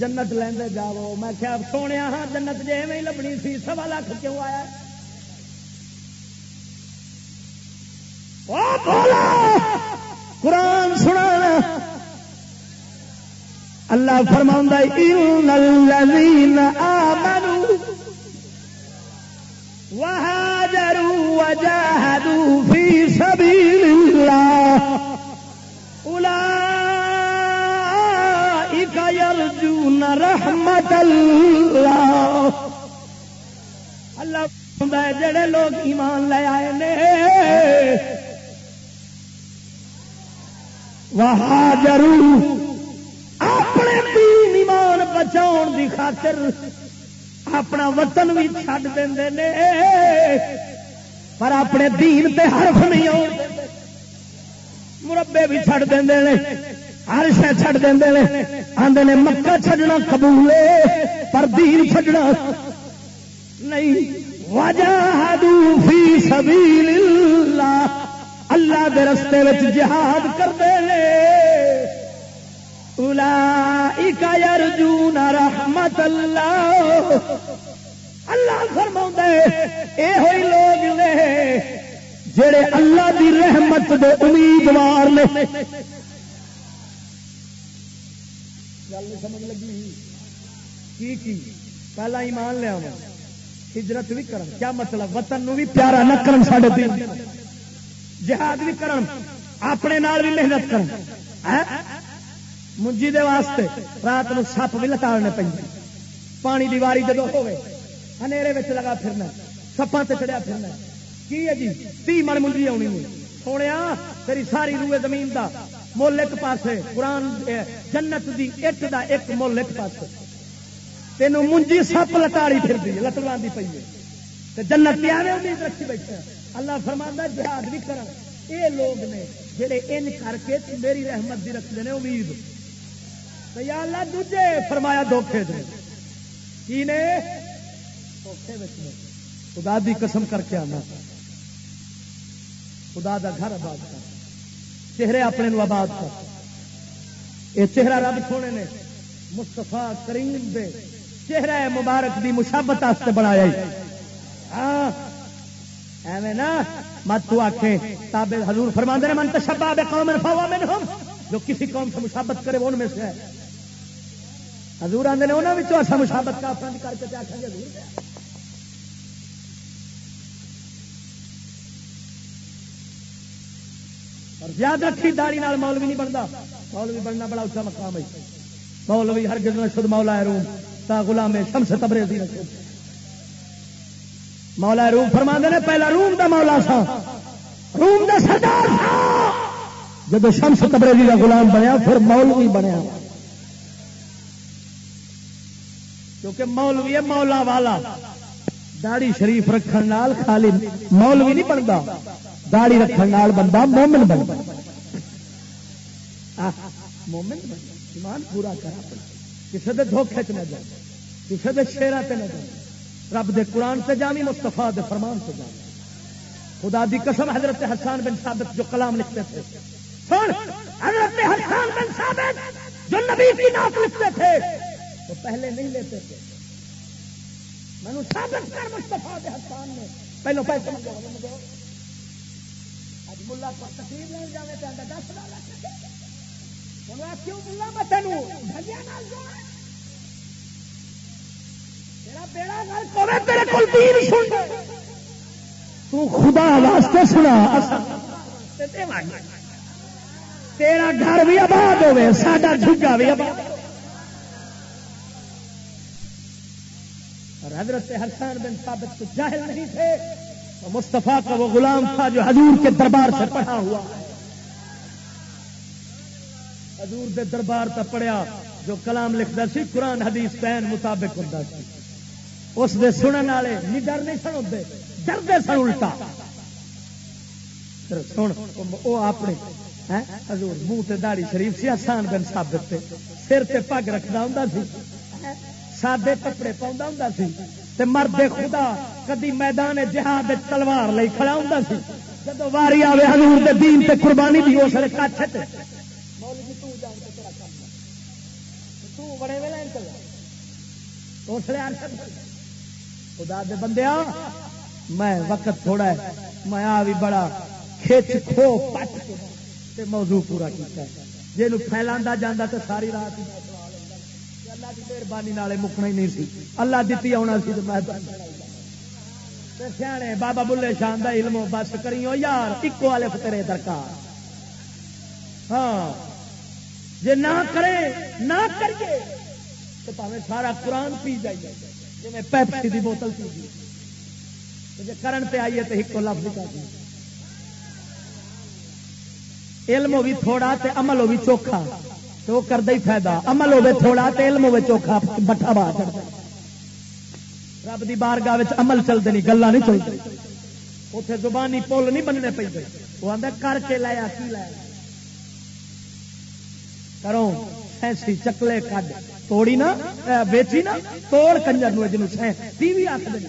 جنت لیندے جاؤ میں کیا سونے ہاں جنت جی میں لبنی سی، سوا لاکھ کیوں آیا؟ قرآن سنا اللہ فرما آمنوا وهاجروا وجاهدوا في سبيل الله أولئك يرجون رحمة الله اللہ جڑے لوگ ایمان لے آئے نے اپنے بچاؤ دی خاطر اپنا وطن بھی چڈ دے پر اپنے دین تے حرف نہیں آ مربے بھی چڑ دے ہر شہ چڑ دے آدھے نے۔ مکہ چڈنا قبول پر دین چڈنا نہیں۔ وجہ فی سبیل اللہ۔ اللہ دے رستے میں جہاد کرتے ارجون رحمت اللہ۔ اللہ فرما یہ ہوئی لوگ نے جڑے اللہ دی رحمت دے امیدوار نے۔ سمجھ لگی۔ کی کی؟ پہلا ایمان لیا ہجرت بھی کرن۔ کیا مطلب؟ وطن نو بھی پیارا نہ کرن ساڈے دین جہاد بھی کرن۔ اپنے نال بھی محنت کرن۔ ہاں؟ منجی دے واسطے رات نو سپ بھی لتاڑنے پہ پانی دی واری جدو ہوئے ہنیرے وچ لگا پھرنا سپاں تے چڑیا پھرنا کی ہے جی تی من منجی آنی سونے تیری ساری روئے زمین دا مل ایک پاسے قرآن جنت دی اٹ دا ایک مل ایک پاسے تینوں منجی سپ لتاڑی پھر دی لتڑا پی ہے جنت پیا امید رکھی بیٹھے اللہ فرمانا جہاد بھی کر یہ لوگ نے جڑے ان کر کے میری رحمت دی رکھتے ہیں امید یا اللہ دوجے فرمایا دھوکھے دے۔ کی نے؟ دھوکھے نے۔ خدا دی قسم کر کے آنا۔ خدا دا گھر آباد کر۔ چہرے اپنے نو آباد کر۔ یہ چہرہ رب سونے نے مستفا کریم دے چہرہ مبارک دی مشابت بنایا ہاں۔ ایویں نا۔ مت تو آخے تابے حضور فرما نے، من تشبہ بے قوم فوا من جو کسی قوم سے مشابت کرے وہ ان میں سے ہے۔ حضور آدھے نے انہوں نے ایسا مشابت کا اپنا کر کے آخر گے اور یاد رکھی داڑی نال مولوی نہیں بنتا مولوی بننا بڑا اچھا مقام ہے۔ مولوی ہر گزر شد مولا ہے روم، تا غلام شمس تبریزی رکھے مولا روم فرما نے پہلا روم دا مولا سا۔ روم دا سردار سا۔ جب شمس تبریزی کا غلام بنیا، پھر مولوی بنیا۔ کیونکہ مولوی ہے مولا والا۔ داڑی شریف رکھن نال خالی مولوی نہیں بنتا داڑی رکھن نال بندہ مومن بنتا مومن ایمان پورا کرا کسی کے دھوکھے چ نہ جائے۔ کسی کے شیرا نہ جائے۔ رب دے قرآن سے جامی مستفا دے فرمان سے جامی خدا دی قسم، حضرت حسان بن ثابت جو کلام لکھتے تھے۔ سن، حضرت حسان بن ثابت جو نبی کی ناک لکھتے تھے۔ تو پہلے نہیں لیتے تھے۔ میں نے ثابت کر مستفا دے حسان نے۔ پہلو پیسے اج ملا پر تقریر لے جانے دس لاکھ کیوں ملا میں تینوں نال خدا واسطے سنا۔ تیرا گھر بھی آباد ہوے ساڈا جھگا بھی آباد اور حضرت حسان بن ثابت تو جاہل نہیں تھے، تو مصطفیٰ کا وہ غلام تھا جو حضور کے دربار سے پڑھا ہوا حضور دے دربار تک پڑھیا، جو کلام لکھتا سی، قرآن، حدیث پین مطابق ہوتا سی۔ اس دے سنن والے نہیں ڈر نہیں سن ہوتے ڈرتے سن الٹا۔ سن، وہ اپنے ہاں، حضور منہ تے داڑی شریف سی آسان بن ثابت سر تے پگ رکھنا ہوں سی۔ سادے کپڑے پاؤں ہوں سی تے مرد خدا کدی میدان جہاد تلوار لئی کھڑا ہوں سی۔ جب واری آوے حضور دے دین تے قربانی دی اس کچھ جی، خدا دے بندے میں وقت تھوڑا ہے۔ میں آ بھی بڑا کھچ کھو پٹ کے موضوع پورا کیتا ہے۔ جی پھیلا جانا تو ساری رات اللہ کی مہربانی نالے مکنا ہی نہیں سی۔ اللہ دیتی آنا سی تو میں سیانے بابا بلے شان کا علم بس کری یار ایکو والے تیرے درکار۔ ہاں جی نہ کرے، نہ کریے، تو پہ سارا قرآن پی جائیے جی پیپسی کی بوتل پی گئی جی کرن پہ آئیے تو ایک لفظ کر دی علم بھی تھوڑا تے عمل بھی چوکھا۔ تو وہ کرتا ہی فائدہ۔ عمل ہوے تھوڑا تے علم ہوے چوکھا بٹھا باہر چڑھتا۔ رب دی بارگاہ عمل چلتے نہیں گلا نہیں چلتے اتنے زبانی پل نہیں بننے پہ وہ آدھا کر کے لایا، کی لایا؟ کرو ایسی چکلے کڈ۔ توڑی نا بیچی نا، توڑ کنجر نو جنوب ٹی وی آخ دیں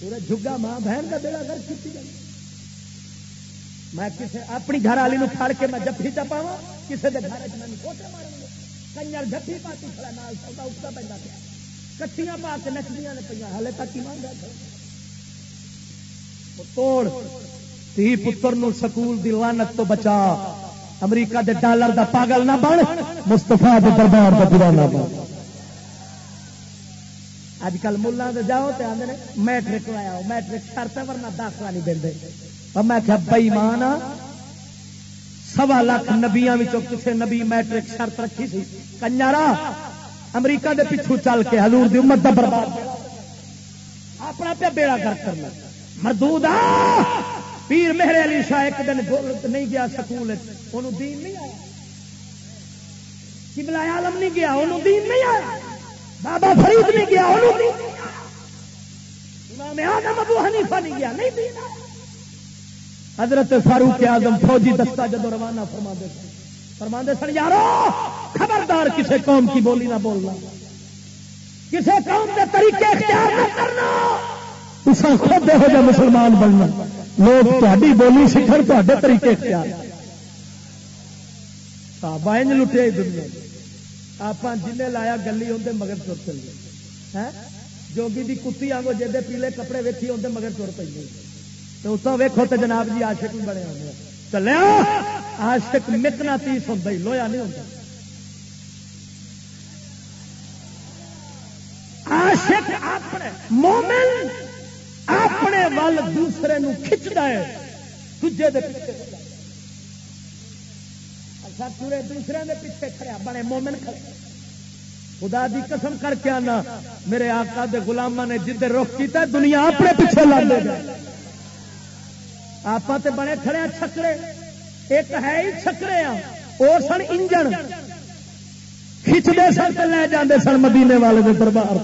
پورا جگا ماں بہن کا بیڑا گھر کی میں کسی اپنی گھر والی نو پھڑ کے میں جفی چ پاوا کسی کے گھر چوٹے مارن گے۔ کنجر جفی پاتی کھڑا نال سودا اٹھتا پہ پیا۔ کچھیاں پا کے نچدیاں نے پہ ہلے تک ہی مانگا توڑ۔ تھی پتر نو سکول دی لانت تو بچا۔ امریکہ دے ڈالر دا پاگل نہ بن مستفا دربار کا برا نہ بن۔ اج کل ملا جاؤ تو آدھے میٹرک لایا میٹرک شرط ورنہ داخلہ نہیں دے میں کیا بئی مان ہاں؟ سوا لاکھ نبیا کسی نبی میٹرک شرط رکھی سی۔ کنجارا، امریکہ دے پچھو چل کے حضور دی امت دا برباد۔ اپنا پہ بیڑا کر کرنا۔ مردود پیر میرے علی شاہ ایک دن نہیں گیا سکول دین نہیں آیا۔ کملا عالم نہیں گیا انہوں دین نہیں آیا۔ بابا فرید نہیں گیا انہوں دین امام آدم ابو حنیفہ نہیں گیا، نہیں دین آیا۔ حضرت فاروق آدم فوجی دستہ جدو روانہ فرما دے فرما دے سن، یارو، خبردار کسے قوم کی بولی نہ بولنا کسے قوم کے طریقے اختیار نہ کرنا۔ اسا خود یہو مسلمان بننا۔ لوگ تاری بولی سیکھ تے طریقے اختیار۔ بائن لٹے دنیا۔ آپ جن لایا گلی اندر مگر تر چلیے ہاں؟ جوگی کی کتی آگو جی پیلے کپڑے ویکھی اندر مگر تر پہ تو اتوں ویکو تو جناب جی آشک بھی بڑے آتے چلے آشک مکنا تیس ہوتا ہی لویا نہیں ہوتا آشک اپنے مومن اپنے ول دوسرے نو کھچتا ہے دجے دے پیچھے اچھا پورے دوسرے دے پیچھے کھڑیا بڑے مومن کھڑے۔ خدا دی قسم کر کے آنا، میرے آقا دے غلامہ نے جدے رخ کیتا دنیا اپنے پیچھے لا لے آپ تے بڑے کھڑے چھکڑے۔ ایک ہے ہی چھکڑے آ وہ سن انجن۔ کھچتے سن تو لے جاندے سن مدینے والے دے دربار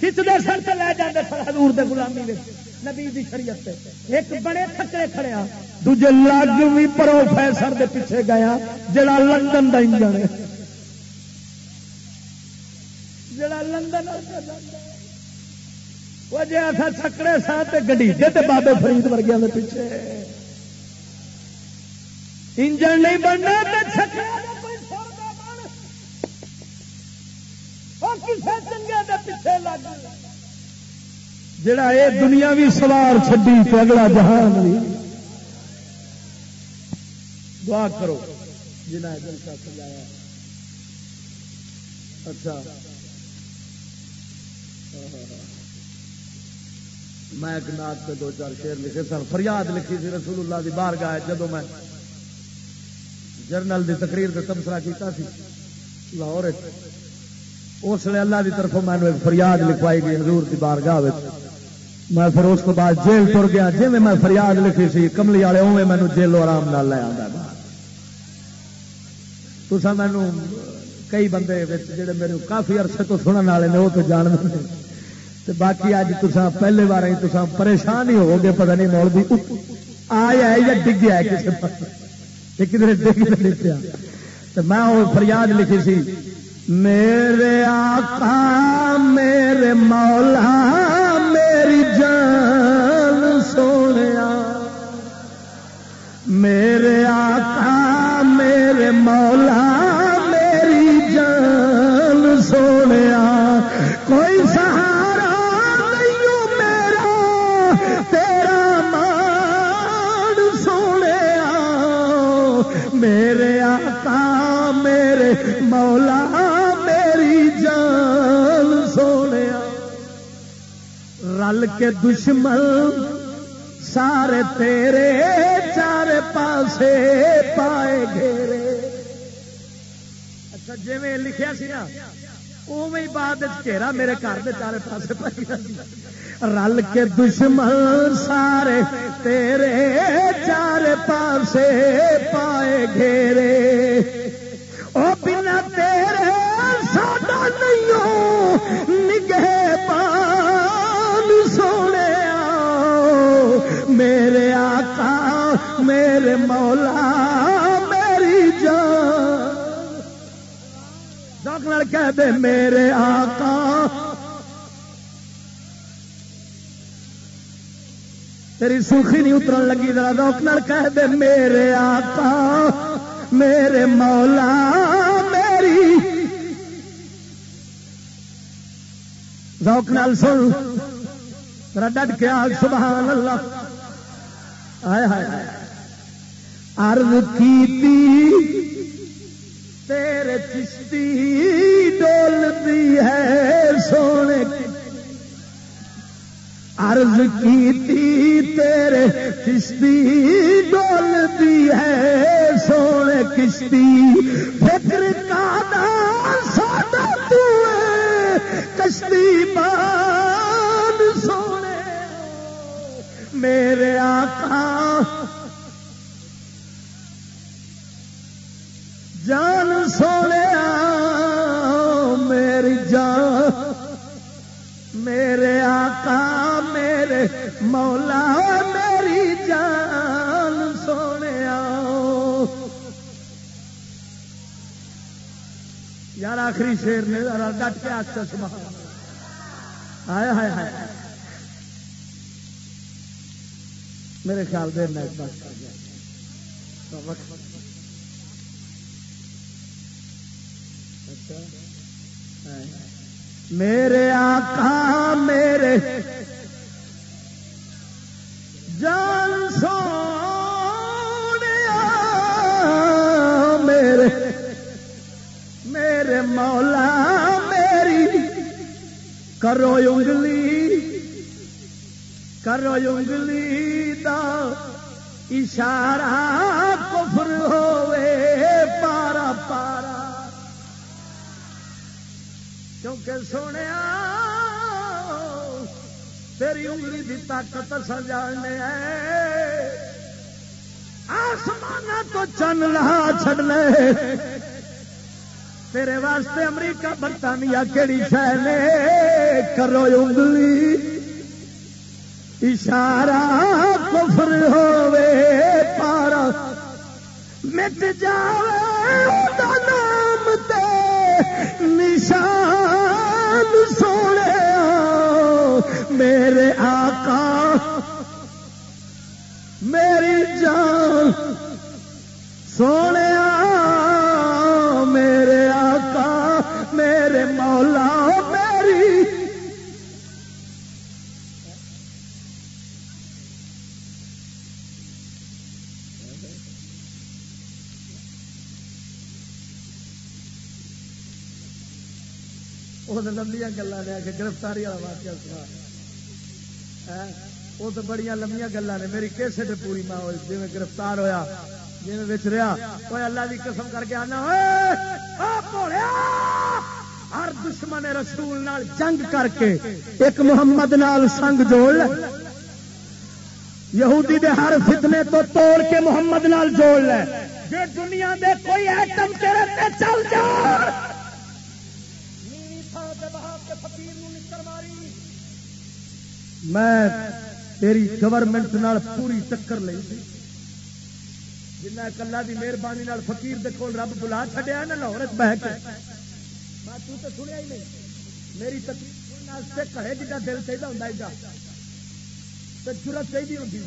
کھچتے سن تو لے جاتے سر حضور دے غلامی دے۔ نبی دی شریعت ایک بڑے تھکڑے کھڑے ہاں دوجے لگ بھی پروفیسر دے پیچھے گیا جڑا لندن دا انجن ہے۔ جڑا لندن وہ جی ایسا چھکڑے سا گڈیجے تے بابے فرید ورگیا کے پیچھے۔ انجن نہیں بننا چھکڑے جڑا یہ دنیا بھی سوار چڈی تو اگلا جہان بھی دعا کرو۔ جنہیں جلسہ سجایا۔ اچھا۔ میں ایک نات پہ دو چار شیر لکھے سن۔ فریاد لکھی سی رسول اللہ دی باہر گاہ جدو میں جرنل دی تقریر کا تبصرہ کیتا سی لاہور اس لیے اللہ کی طرف میں فریاد لکھوائی گئی حضور کی بارگاہ میں پھر اس کو بعد جیل تر گیا۔ جی میں فریاد لکھی سی، کملی والے اوے مینو جیلو آرام نال لے آتا تو مینو کئی بندے جڑے میرے کافی عرصے تو سننے والے نے وہ تو جان دیں باقی اج تسا پہلے بار ہی پریشان ہی ہو گے پتہ نہیں مول بھی آیا یا ڈگیا ہے کسی پاس؟ کدھر ڈگ نہیں پیا؟ تو میں وہ فریاد لکھی سی، میرے آقا، میرے مولا، میری جان سونے میرے مولا میری جان سونے رل کے دشمن سارے تیرے چار پاسے پائے گھیرے۔ اچھا جی میں لکھیا سی نا اوی بعد گھیرا میرے گھر کے چارے پاسے پائی رل کے دشمن سارے تیرے چار پاسے پائے گھیرے۔ میرے مولا، میری جان۔ کہہ دے میرے آقا۔ تیری سوکھی نہیں اتر لگی، ذرا روک کہہ دے میرے آقا، میرے مولا، میری۔ روک نال سن، ذرا ڈٹ کے آگ سبحان اللہ۔ ہائے ہائے ارد کی تیرے چشتی ڈولتی ہے سونے ارض کی تیرے چشتی ڈولتی ہے سونے کشتی۔ فکر کا ساڈا کشتی بان سونے۔ میرے آقا جان سونے میری جان، میرے آقا، میرے مولا، میری جان سونے یار آخری شیر نے ڈٹ کے آخر سما آیا ہائے ہائے میرے خیال دے نیٹ بس کر گیا میرے آقا، میرے جان سو میرے میرے مولا، میری، کرو انگلی کرو انگلی دا اشارہ کفر ہوئے کیونکہ سونے تیری انگلی کی طاقت سجانے آسمان تو چن لہا چڑنے تیرے واسطے امریکہ برطانیہ کہڑی شہر کرو انگلی اشارہ کفر ہوے پارا مٹ جاوے نام تے نشان میرے آقا، میری جان۔ سونے میرے آقا، میرے مولا لمبیا گلا نے کہ گرفتاری والا واقعہ سنا۔ وہ تو بڑی لمبیا گلا نے۔ میری کیسے کیسٹ پوری ماں ہوئی؟ جی گرفتار ہوا جی بچ رہا وہ اللہ کی قسم کر کے آنا ہر دشمن رسول نال جنگ کر کے ایک محمد نال سنگ جوڑ۔ لے یہودی دے ہر فتنے تو توڑ کے محمد نال جوڑ لے۔ جے دنیا دے کوئی ایٹم تیرے تے چل جا! میں تیری گورنمنٹ نال پوری ٹکر لئی جنہ کلا دی مہربانی فقیر دے کول رب بلا چڈیا نا لاہور بہ کے۔ میں تو سنیا ہی نہیں۔ میری تقریر کہے جا دل چاہیے ہوں تو ضرورت چاہیے ہوتی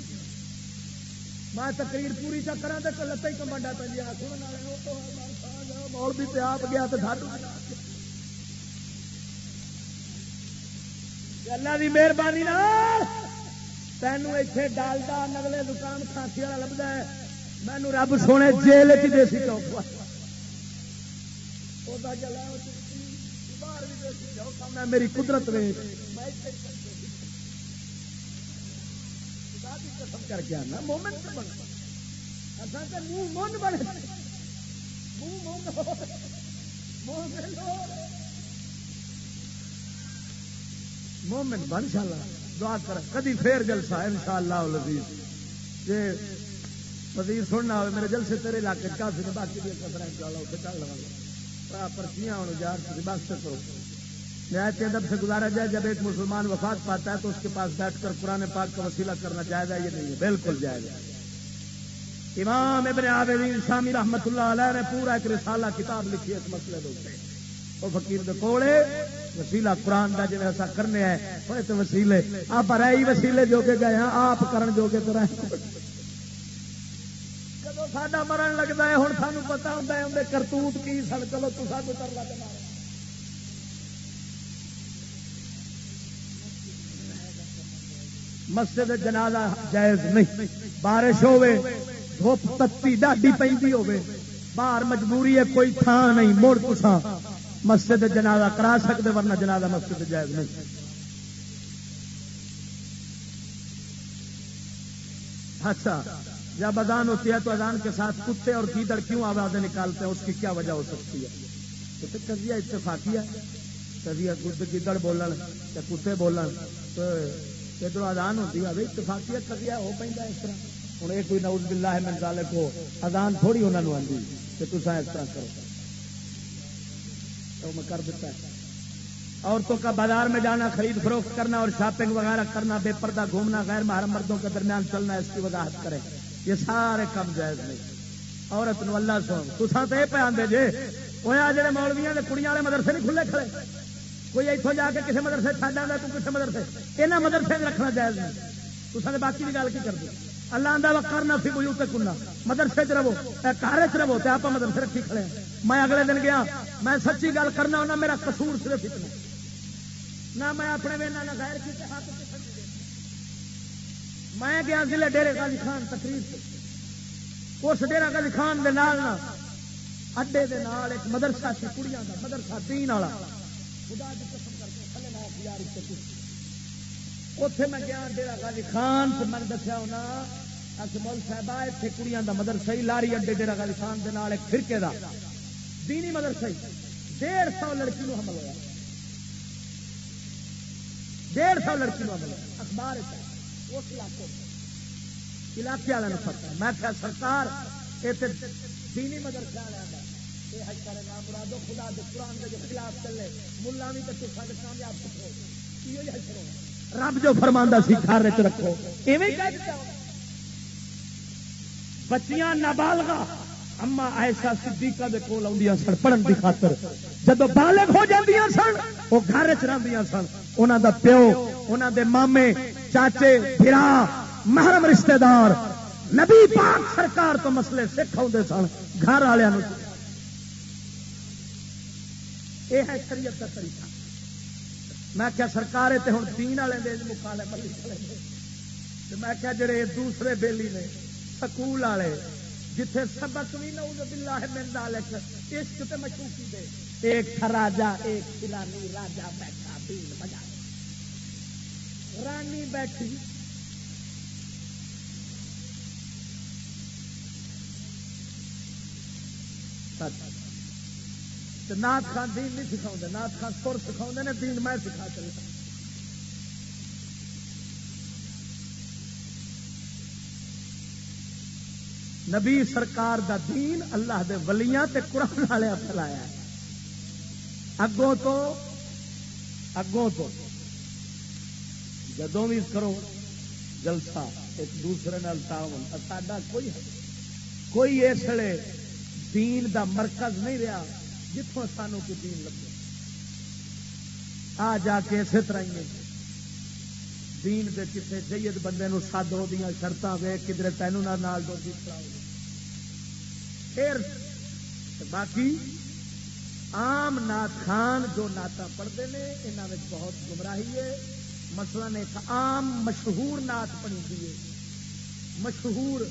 میں تقریر پوری چا کرا تو لتا ہی کمانڈا پہ مول بھی آپ گیا تو اللہ کی مہربانی تینوں اتنے ڈالڈا نگلے دکان کھانسی والا لگتا ہے۔ مینو رب سونے جیل چ دیسی چوک میری قدرت نے کر کے آنا مومنٹ بن۔ منہ من بنے۔ مومن بن شاء دعا کر، کدی پھر جلسہ ان شاء اللہ جی وزیر سننا ہو میرے جلسے تیرے علاقے کافی نے باقی بھی کسر چل لگا پرچیاں کرو نہایت ادب سے گزارا جائے، جب ایک مسلمان وفات پاتا ہے، تو اس کے پاس بیٹھ کر قرآن پاک کا وسیلہ کرنا جائز ہے یہ نہیں؟ ہے بالکل جائز ہے۔ امام ابن عابدین شامی رحمت اللہ علیہ نے پورا ایک رسالہ کتاب لکھی ہے اس مسئلے دے وہ فقیر دے کوڑے وسیلہ قرآن کا جی ایسا کرنے ہیں وہ تو وسیلے۔ آپ رہی وسیلے جو کے گئے ہیں، آپ کرن جو کے تو رہے ساڈا مرن لگتا ہے ہوں سانو پتا ہوں کرتوت کی سن۔ چلو تو سب کر مسجد جنازہ جائز نہیں۔ بارش ہوے دھوپ تتی، ڈاڈی پی ہوے باہر مجبوری ہے، کوئی تھان نہیں، مڑ کسا مسجد جنازہ کرا سکتے ورنہ جنازہ مسجد جائز نہیں۔ اچھا جب اذان ہوتی ہے تو اذان کے ساتھ کتے اور گیدڑ کیوں آوازیں نکالتے ہیں؟ اس کی کیا وجہ ہو سکتی ہے؟ تو کزیا اتفاقی ہے۔ کزیا گیدڑ بولن یا کتے بولن، تو ادھر ادان ہوتی ہے۔ اتفاقی کدیا ہو پہ اس طرح۔ ہوں یہ کوئی نوز بلا ہے منظال کو ادان تھوڑی انہوں نے آتی کہ تصا اس طرح کرو۔ تو میں کر دیتا ہے۔ عورتوں کا بازار میں جانا، خرید فروخت کرنا اور شاپنگ وغیرہ کرنا، بے پردہ گھومنا، غیر محرم مردوں کے درمیان چلنا، اس کی وضاحت کرے یہ سارے کم جائز نہیں۔ عورت نو اللہ سو تصا تو یہ پہ آدھے جی وہ جڑے مولویا کڑیاں والے مدرسے نہیں کھلے کھڑے۔ کوئی اتوں جا کے کسی مدرسے چڈ آتا تو کسی مدرسے۔ یہاں مدرسے رکھنا جائز نہیں۔ تو سارے باقی کی گل کی کر کرتے اللہ آدھا کرنا سی کوئی اتنے کنا مدرسے چ رہو گھر چ رہو تو آپ مدرسے رکھی کھڑے میں اگلے دن گیا، میں سچی گل کرنا ہونا میرا کسور صرف اتنا۔ نہ میں اپنے وینا نہ غیر کی میں گیا ضلع ڈیرے کا خان تقریب اس ڈیرا کا خان دے نال اڈے دے نال ایک مدرسہ سی، کڑیاں کا مدرسہ تین والا۔ اتے میں گیا ڈیرا گالی خان سے میں دسیا ہونا اچھا اکمل صاحب اتنے کڑیاں کا مدرسہ ہی، لاری اڈے ڈیرا گالی خان کے نال، ایک فرقے کا دینی مدرسہ ہی۔ ڈیڑھ سو لڑکی نو حمل ہوا ڈیڑھ سو لڑکی نو حمل ہوا اخبار اس علاقے علاقے والے پتا میں کیا سرکار یہ دینی مدرسے والے خدا قرآن کے خلاف چلے۔ ملا بھی کامیاب رب جو فرما سی، گھر چ رکھو۔ بچیاں نابالغا اما ایسا صدیقہ دے کول آدیاں سن، پڑھن کی خاطر۔ جب بالغ ہو جاندیاں سن وہ گھر چ رہندیاں سن۔ انہاں دا پیو، انہاں دے مامے، چاچے، بھرا، محرم رشتہ دار، نبی پاک سرکار تو مسئلے سکھ آتے سن، گھر والوں یہ ہے شریعت کا طریقہ۔ میں کیا سرکار ہوں تین والے دن مکالے میں کیا جڑے دوسرے بیلی نے سکول والے جتھے سبق بھی نہ بلا ہے ملتا لیکن عشق تے مشوقی دے۔ ایک تھا راجا ایک کھلانی راجا بیٹھا بیل بجا رانی بیٹھی۔ نات خان دین نہیں سکھاؤ نات خان سر سکھاؤ نے، دین میں سکھا چلے۔ نبی سرکار دا دین اللہ دے ولیاں تے قرآن والے پھیلایا اگوں تو اگوں تو جدوں بھی کرو، جلسہ ایک دوسرے نال تعاون۔ ساڈا کوئی کوئی اس لیے دین دا مرکز نہیں رہا جتوں سانو کوئی دین لگے۔ آ جا کے اسی طرح ہی دین دے کسی جید بندے نو سد ہو دیا شرط وے کدھر تینوں نال دو جی پھر باقی عام نات خان جو نعت پڑھتے ہیں یہاں بہت گمراہی ہے۔ مسئلہ نے ایک عام مشہور نعت پڑی ہے۔ مشہور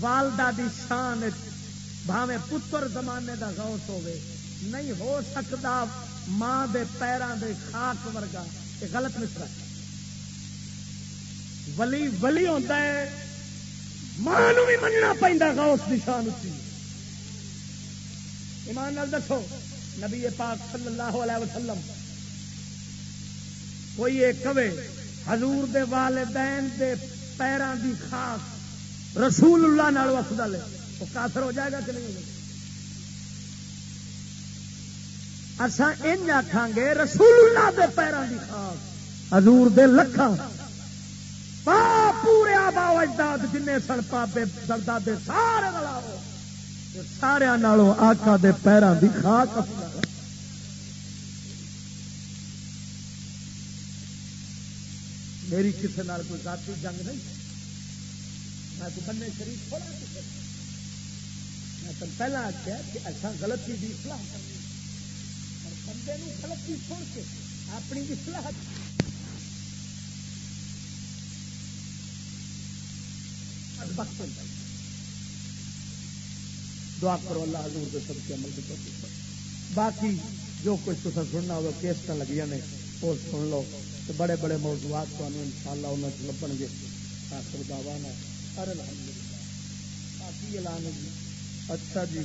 والدہ دی شان بھاوے پتر زمانے دا غوث ہوئے نہیں ہو سکتا ماں دے پیران دے خاک ورگا۔ یہ غلط مشرا ولی ولی ہوتا ہے، ماں بھی مننا پہنتا غوث دی شان اچھی۔ ایمان نال دسو، نبی پاک صلی اللہ علیہ وسلم کوئی ایک کبے حضور دے والدین دے پیران دی خاک رسول اللہ نال وفدل وہ کافر ہو جائے گا کہ نہیں ہوگا اصا ان آخان گے، رسول اللہ دے پیران دی خاک حضور دے لکھاں پورے آبا اجداد جن سن پاپے دردا دے سارے آقا دے پیران دی خاک میری کسی کوئی ذاتی جنگ نہیں۔ میں تو بننے شریف تھوڑا میں تم پہلے آخیا کہ اچھا غلطی کی اصلاح کرنی۔ اور بندے غلطی سن کے اپنی اصلاح دعا کرو اللہ حضور کے سب کے عمل کی باقی جو کچھ تصا سننا ہو کیسٹ لگی نے، وہ سن لو۔ تو بڑے بڑے موضوعات تو ان شاء اللہ انہوں سے لبن گے آخر دعوانا۔ ارے الحمد للہ باقی اعلان ہے جی۔ اچھا جی۔